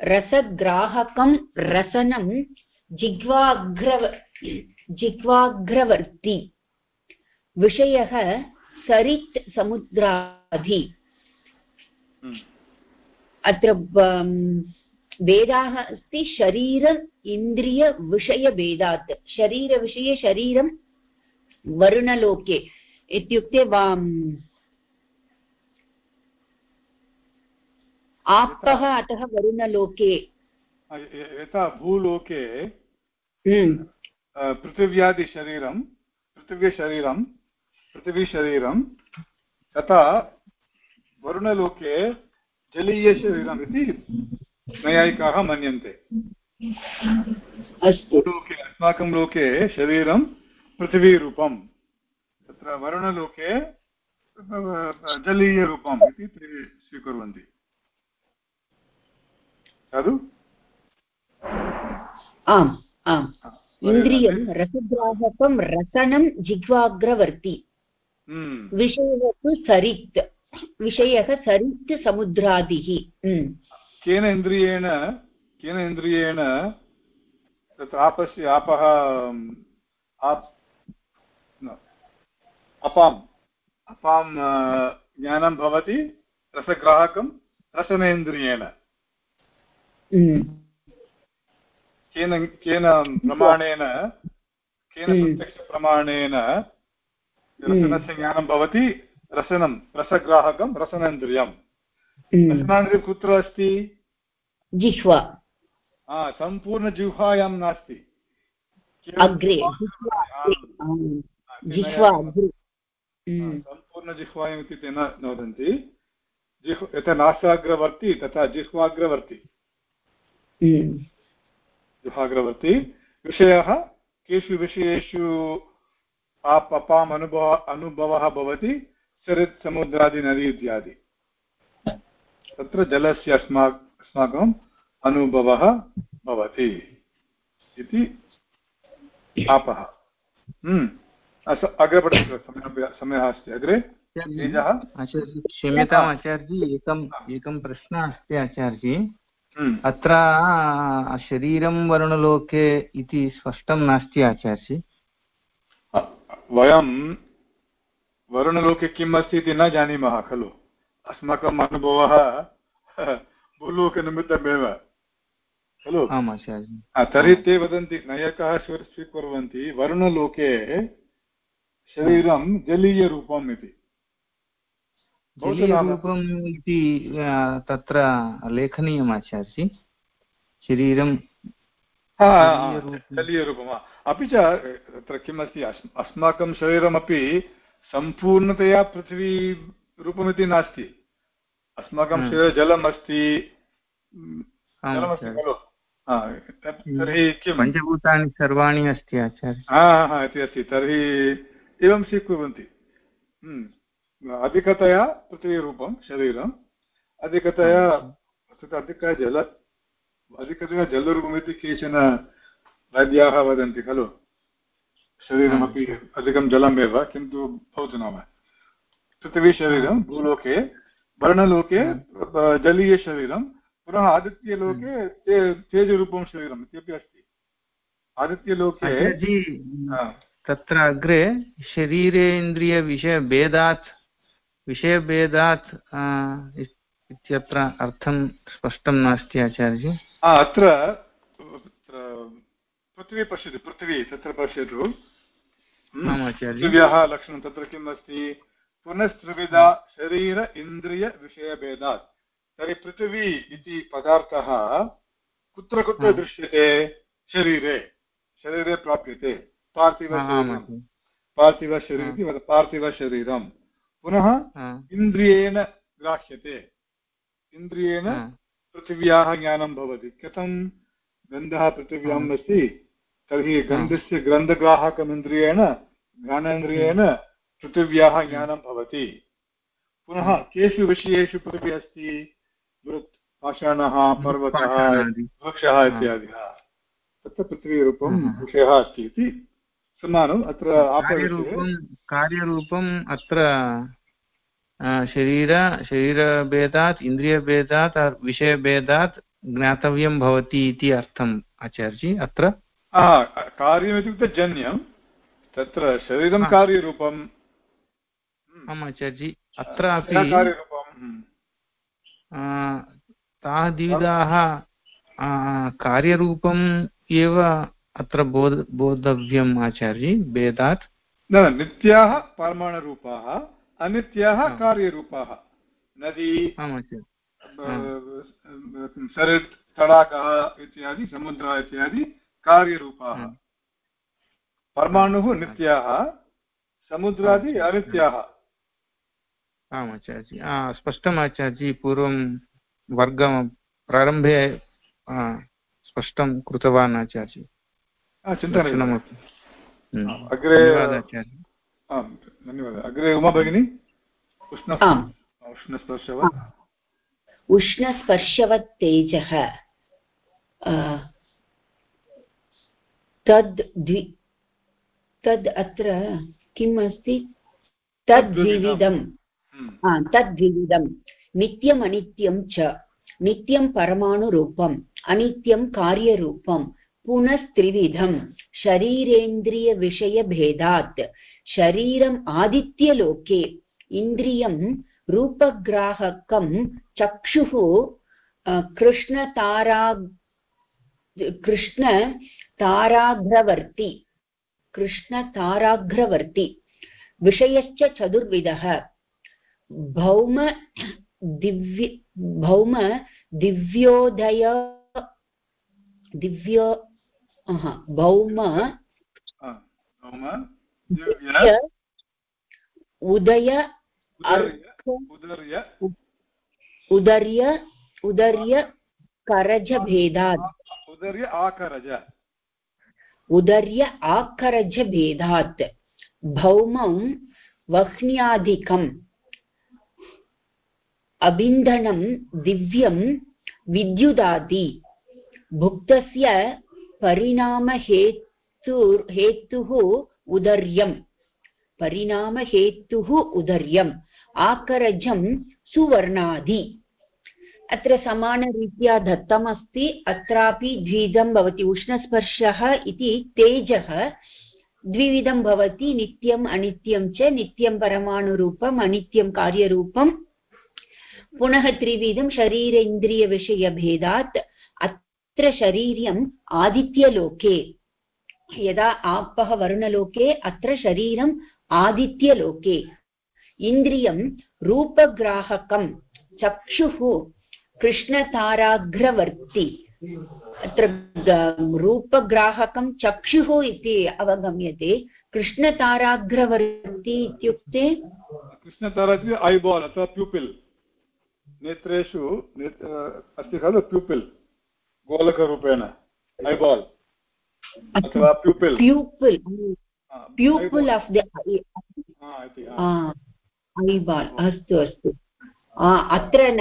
रसग्राहकं रसनं जिह्वाग्रव जिह्वाग्रवर्ति। विषयः सरित् समुद्राधि हम्म। अत्र भेदाः अस्ति शरीर इन्द्रियविषयभेदात् शरीरविषये शरीरं वर्णलोके इत्युक्ते आप्तः अतः वरुणलोके यथा भूलोके हम्म। पृथिव्यादिशरीरं पृथिव्यशरीरं पृथिवीशरीरं तथा वरुणलोके जलीयशरीरम् इति नैयायिकाः मन्यन्ते। लोके अस्माकं लोके शरीरं पृथिवीरूपं तत्र वरुणलोके जलीयरूपम् इति ते स्वीकुर्वन्ति। खलु आम् आम्। इन्द्रियं रसग्राहकं रसनं जिह्वाग्रवर्ति। विषयः तु सरित् विषयः सरित् समुद्रादिः हम्म। केन इन्द्रियेण केन इन्द्रियेण तत्र आपस्य आपः अपाम् अपां ज्ञानं भवति रसग्राहकं रसनेन्द्रियेण हम्म। केन केन प्रमाणेन केन। प्रत्यक्षप्रमाणेन रसनस्य ज्ञानं भवति रसनं रसग्राहकं रसनेन्द्रियं। रसनेन्द्रियं कुत्र अस्ति? जिह्वा। सम्पूर्णजिह्वायां नास्ति। अग्रे। सम्पूर्णजिह्वायाम् इति ते न वदन्ति जिह् यथा नासाग्रवर्ति तथा जिह्वाग्रवर्ति। जिह्वाग्रवर्ति। विषयः केषु विषयेषु आप् अपाम् अनुभव अनुभवः भवति चरित् समुद्रादि नदी इत्यादि। तत्र जलस्य अस्मा अस्माकम् अनुभवः भवति इति आपः हम्म। अग्रे पठतु समयः अस्ति अग्रे? क्षम्यताम् आचार्यजी एकम् एकं प्रश्नः अस्ति आचार्यजी। हम्म। अत्र शरीरं वर्णलोके इति स्पष्टं नास्ति आचार्यजी। वयं वरुणलोके किम् अस्ति इति न जानीमः खलु? अस्माकम् अनुभवः भूलोकनिमित्तमेव। खलु? तर्हि ते वदन्ति नयकः स्वीकुर्वन्ति वरुणलोके शरीरं जलीयरूपम् इति। जलीयरूपम् इति तत्र लेखनीयम् आचार्य शरीरं जलीयरूपम्। अपि च तत्र किमस्ति अस्माकं शरीरमपि सम्पूर्णतया पृथ्वीरूपमिति नास्ति। अस्माकं शरीरे जलम् अस्ति जलमस्ति खलु। तर्हि किं पञ्चभूतानि सर्वाणि अस्ति आचार्य। हा हा इति अस्ति। तर्हि एवं स्वीकुर्वन्ति। अधिकतया पृथ्वीरूपं शरीरम्। अधिकतया अधिकतया जल अधिकतया जलरूपमिति केचन वैद्याः वदन्ति खलु? शरीरमपि अधिकं जलमेव किन्तु भवतु नाम। पृथिवीशरीरं भूलोके वर्णलोके जलीयशरीरं पुनः आदित्यलोके ते तेजरूपं शरीरम् इत्यपि अस्ति। आदित्यलोके तत्र अग्रे शरीरेन्द्रियविषयभेदात् विषयभेदात् इत्यत्र अर्थं स्पष्टं नास्ति आचार्य अत्र पृथ्वी पश्यतु पृथ्वी तत्र पश्यतु। पृथिव्याः लक्षणं तत्र किम् अस्ति पुनस्त्रिविधा शरीर इन्द्रियविषयभेदात् तर्हि पृथिवी इति पदार्थः कुत्र कुत्र दृश्यते? शरीरे। शरीरे प्राप्यते। पार्थिव पार्थिवशरीरम् पार्थिवशरीरं पुनः इन्द्रियेण ग्राह्यते। इन्द्रियेण पृथिव्याः ज्ञानं भवति। कथं? गन्धः पृथिव्याम् अस्ति? तर्हि गन्धस्य ग्रन्थग्राहकमिन्द्रियेण ज्ञानेन्द्रियेण पृथिव्याः ज्ञानं भवति। पुनः केषु विषयेषु पृथिवी अस्ति? मृत् पाषाणः पर्वतः वृक्षः इत्यादि। तत्र पृथ्वीरूपं विषयः अस्ति इति समानम् अत्र कार्यरूपम् अत्र शरीर शरीरभेदात् इन्द्रियभेदात् विषयभेदात् ज्ञातव्यं भवति इति अर्थम् आचार्यजी अत्र कार्यमित्युक्ते जन्यं तत्र शरीरं कार्यरूपम्। आम् आचार्यजी अत्रापि ताः द्विविधाः कार्यरूपम् एव अत्र बोध बोद्धव्यम् आचार्य भेदात् न नित्याः परमाणुरूपाः अनित्याः कार्यरूपाः। नदी सरित् तडागः इत्यादि समुद्रः इत्यादि कार्यरूपाः। परमाणुः नित्याः समुद्रादि अनित्याः। आम् आचार्य। स्पष्टम् आचार्य पूर्वं वर्गं प्रारम्भे स्पष्टं कृतवान् आचार्य। चिन्तनमपि अग्रे धन्यवादः अग्रे उमा भगिनी? उष्ण उष्णस्पर्शवत्। उष्णस्पर्शवत् तेजः। तद् द्वि तद् अत्र किम् अस्ति? तद्विविधं तद्विविधं नित्यम् अनित्यं च। नित्यं परमाणुरूपम्। अनित्यं कार्यरूपं पुनस्त्रिविधं शरीरेन्द्रियविषयभेदात्। शरीरम् आदित्यलोके। इन्द्रियं रूपग्राहकं चक्षुः कृष्णतारा कृष्णताराग्रवर्ति कृष्णताराग्रवर्ति विषयश्च चतुर्विधः। भौम दिव्य भौम दिव्योदय दिव्य भौम उदय उदर्य उदर्य। करजभेदात् उदर्य आकरज। उदर्य आकरजभेदात् भौमं वह्न्याधिकम् अबिन्धनं दिव्यं विद्युदादि। भुक्तस्य परिणामहेतुर्, हेतुः उदर्यम्। परिणामहेतुः उदर्यम्। आकरजं सुवर्णादि। अत्र समानरीत्या दत्तमस्ति, अत्रापि द्विविधं भवति। उष्णस्पर्शः इति तेजः, द्विविधं भवति, नित्यम्, अनित्यं च, नित्यं परमाणुरूपम्, अनित्यं कार्यरूपं पुनः त्रिविधं शरीरेन्द्रियविषयभेदात्। अत्र शरीर्यम् आदित्यलोके। यदा आपः वर्णलोके, अत्र शरीरम् आदित्यलोके। इन्द्रियं रूपग्राहकं चक्षुः कृष्णताराग्रवर्ति। अत्र रूपग्राहकं चक्षुः इति अवगम्यते। कृष्णताराग्रवर्ति इत्युक्ते? कृष्णतारा इत्युक्ते ऐबाल् अथवा प्यूपिल् नेत्रेषु अस्ति खलु प्यूपिल् गोलकरूपेण ऐबाल्। अथवा प्यूपिल् प्यूपिल् प्यूपिल् आफ् द ऐबाल् अस्तु अस्तु। अत्र न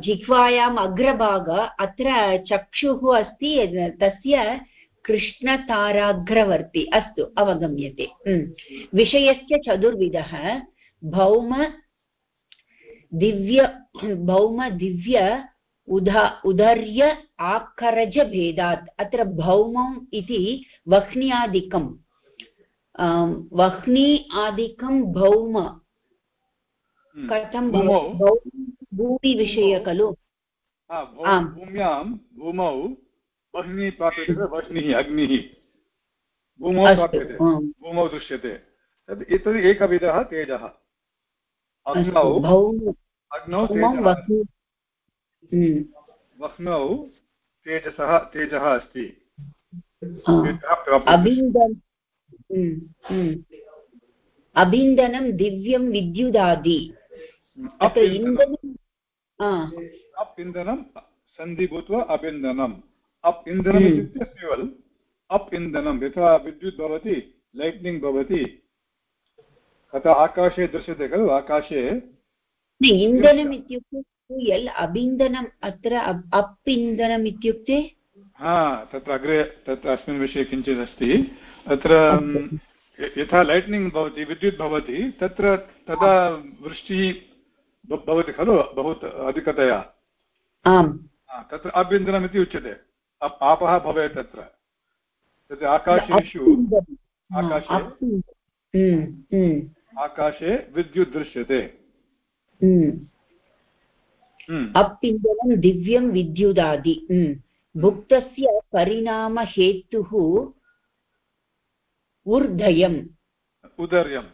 जिह्वायाम् अग्रभाग, अत्र चक्षुः अस्ति तस्य कृष्णताराग्रवर्ति, अस्तु, अवगम्यते। विषयश्च चतुर्विधः, भौम, दिव्य भौम, दिव्य उदा उदर्य आकरजभेदात् अत्र भौमम् इति वह्न्यादिकं वह्नि आदिकं भौम कथं भूमिविषय खलु? भूम्यां भूमौ वह्निः प्राप्यते वह्निः अग्निः। भूमौ प्राप्यते। भूमौ दृश्यते। तद् एतद् एकविधः तेजः। अग्नौ अग्नौ वह्नौ तेजसः तेजः अस्ति। अबिन्दनं दिव्यं विद्युदादि। अप् इन्धनं सन्धि भूत्वा अबिन्दनम् अप् इन्धनम् इत्युक्ते फ्यूवल् अप् इन्धनं यथा विद्युत् भवति लैट्निङ्ग् भवति। तथा आकाशे दृश्यते खलु आकाशे। इन्धनम् इत्युक्ते फ्यूयल् अबिन्दनम् अत्र अप् इन्धनम् इत्युक्ते? हा तत्र अग्रे तत्र अस्मिन् विषये किञ्चित् अस्ति। तत्र यथा लैट्निङ्ग् भवति विद्युत् भवति तत्र तदा वृष्टिः भवति खलु? बहु अधिकतया। आम्। तत्र अभ्यन्तरम् इति उच्यते आपः भवेत् तत्र। तत् आकाशेषु आकाशे आकाशे विद्युत् दृश्यते। अपिन्दनं दिव्यं विद्युदादि। भुक्तस्य परिणामहेतुः ऊर्धयम्। उदर्यम्।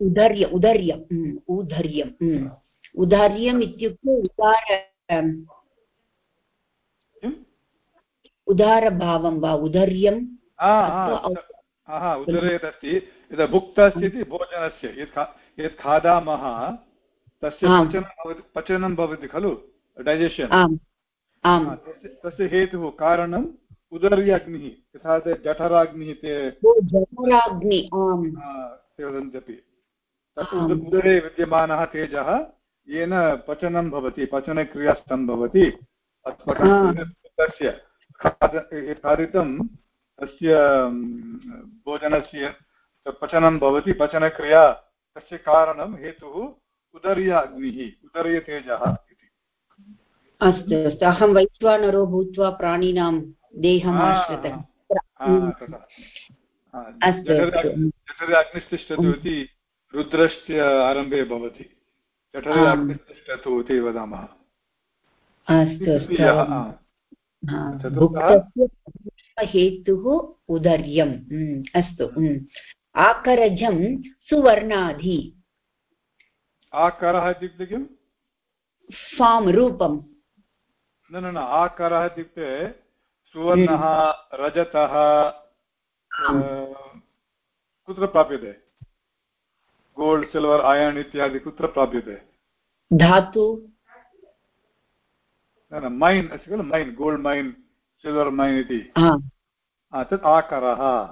उदर्य उदर्यम् उदर्यम् उदार्यम् इत्युक्ते उदार उदारभावं वा उदर्यम् उदरे यदस्ति यदा भुक्तस्य इति भोजनस्य यत् खादामः तस्य पचनं भवति पचनं भवति खलु डैजेशन् तस्य हेतुः कारणम् उदर्याग्निः यथा जठराग्निः ते जठराग्नि वदन्ति अपि तत् उदरे विद्यमानः तेजः येन पचनं भवति पचनक्रिया सम्भवति अस्माकं तस्य खादितं तस्य भोजनस्य पचनं भवति पचनक्रिया। तस्य कारणं हेतुः उदर्य अग्निः उदर्यतेजः इति। अस्तु अस्तु। अहं वैश्वानरो भूत्वा प्राणिनां देहम् आश्रितः। अग्निस्तिष्ठतु इति रुद्रस्य आरम्भे भवति। जठरे इति वदामः। हेतुः उदर्यम्। अस्तु आकरजं सुवर्णाधि। आकारः इत्युक्ते किम्? फाम् रूपं न न न आकारः इत्युक्ते सुवर्णः रजतः कुत्र प्राप्यते? गोल्ड् सिल्वर् अयन् इत्यादि कुत्र प्राप्यते? धातु। न न मैन् अस्ति खलु mine gold mine silver mine इति। तत् आकारः।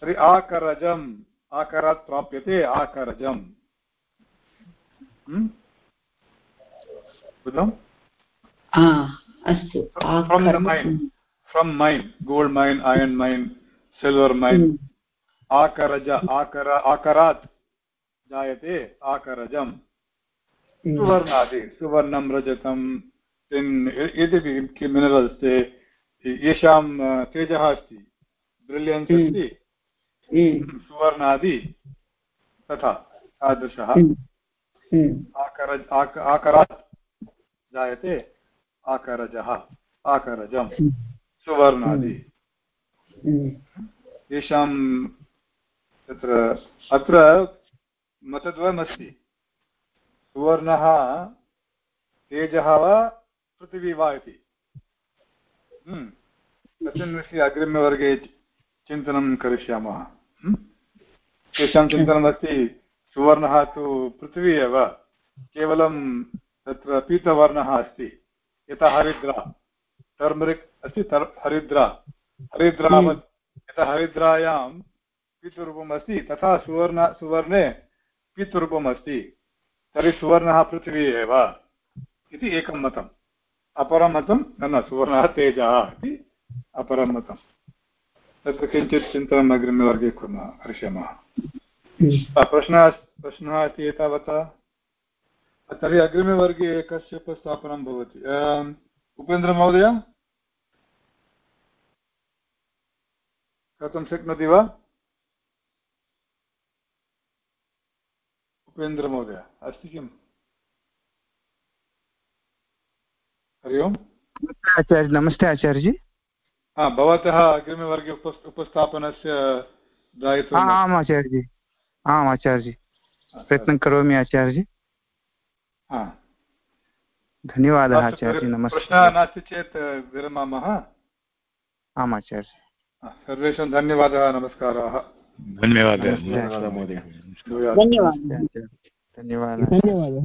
तर्हि आकरजम् आकारात् प्राप्यते आकरजम्। बुद्धम्? अस्तु from mine gold mine iron mine silver mine आकरज आकर आकरात् जायते आकरजम्। सुवर्णादि सुवर्णं रजतं यदि मिनरल्स् ते येषां तेजः अस्ति ब्रिलियन्स् अस्ति सुवर्णादि तथा तादृशः। आकरज आकरात् जायते आकरजः आकरजं सुवर्णादि। येषां तत्र अत्र मतद्वयमस्ति। सुवर्णः तेजः वा पृथिवी वा इति। तस्मिन् विषये अग्रिमवर्गे चिन्तनं करिष्यामः। तेषां चिन्तनमस्ति सुवर्णः तु पृथिवी एव। केवलं तत्र पीतवर्णः अस्ति। यथा हरिद्रा। टर्मरिक् अस्ति तर् हरिद्रा। हरिद्रावत् यथा हरिद्रायां पीतरूपम् अस्ति तथा सुवर्ण सुवर्णे पीतरूपम् अस्ति तर्हि सुवर्णः पृथिवी एव इति एकं मतम्। अपरं मतं न न सुवर्णः तेजः इति अपरं मतं तत्र किञ्चित् चिन्तनम् अग्रिमवर्गे कुर्मः करिष्यामः प्रश्नः प्रश्नः अस्ति एतावता? तर्हि अग्रिमवर्गे कस्य उपस्थापनं भवति। उपेन्द्रमहोदय? कर्तुं शक्नोति वा? उपेन्द्रमहोदय अस्ति किम् हरि ओम्। आचार्य नमस्ते आचार्यजी। हा भवतः अग्रिमवर्गे उपस्थापनस्य दायित्वम् आम् आचार्यजी। आम् आचार्यजी। प्रयत्नं करोमि आचार्यजी। धन्यवादः आचार्य नमस्ते। प्रश्नः नास्ति चेत् विरमामः। आम् आचार्य सर्वेषां धन्यवादः नमस्काराः। धन्यवादः। धन्यवादः। धन्यवादः।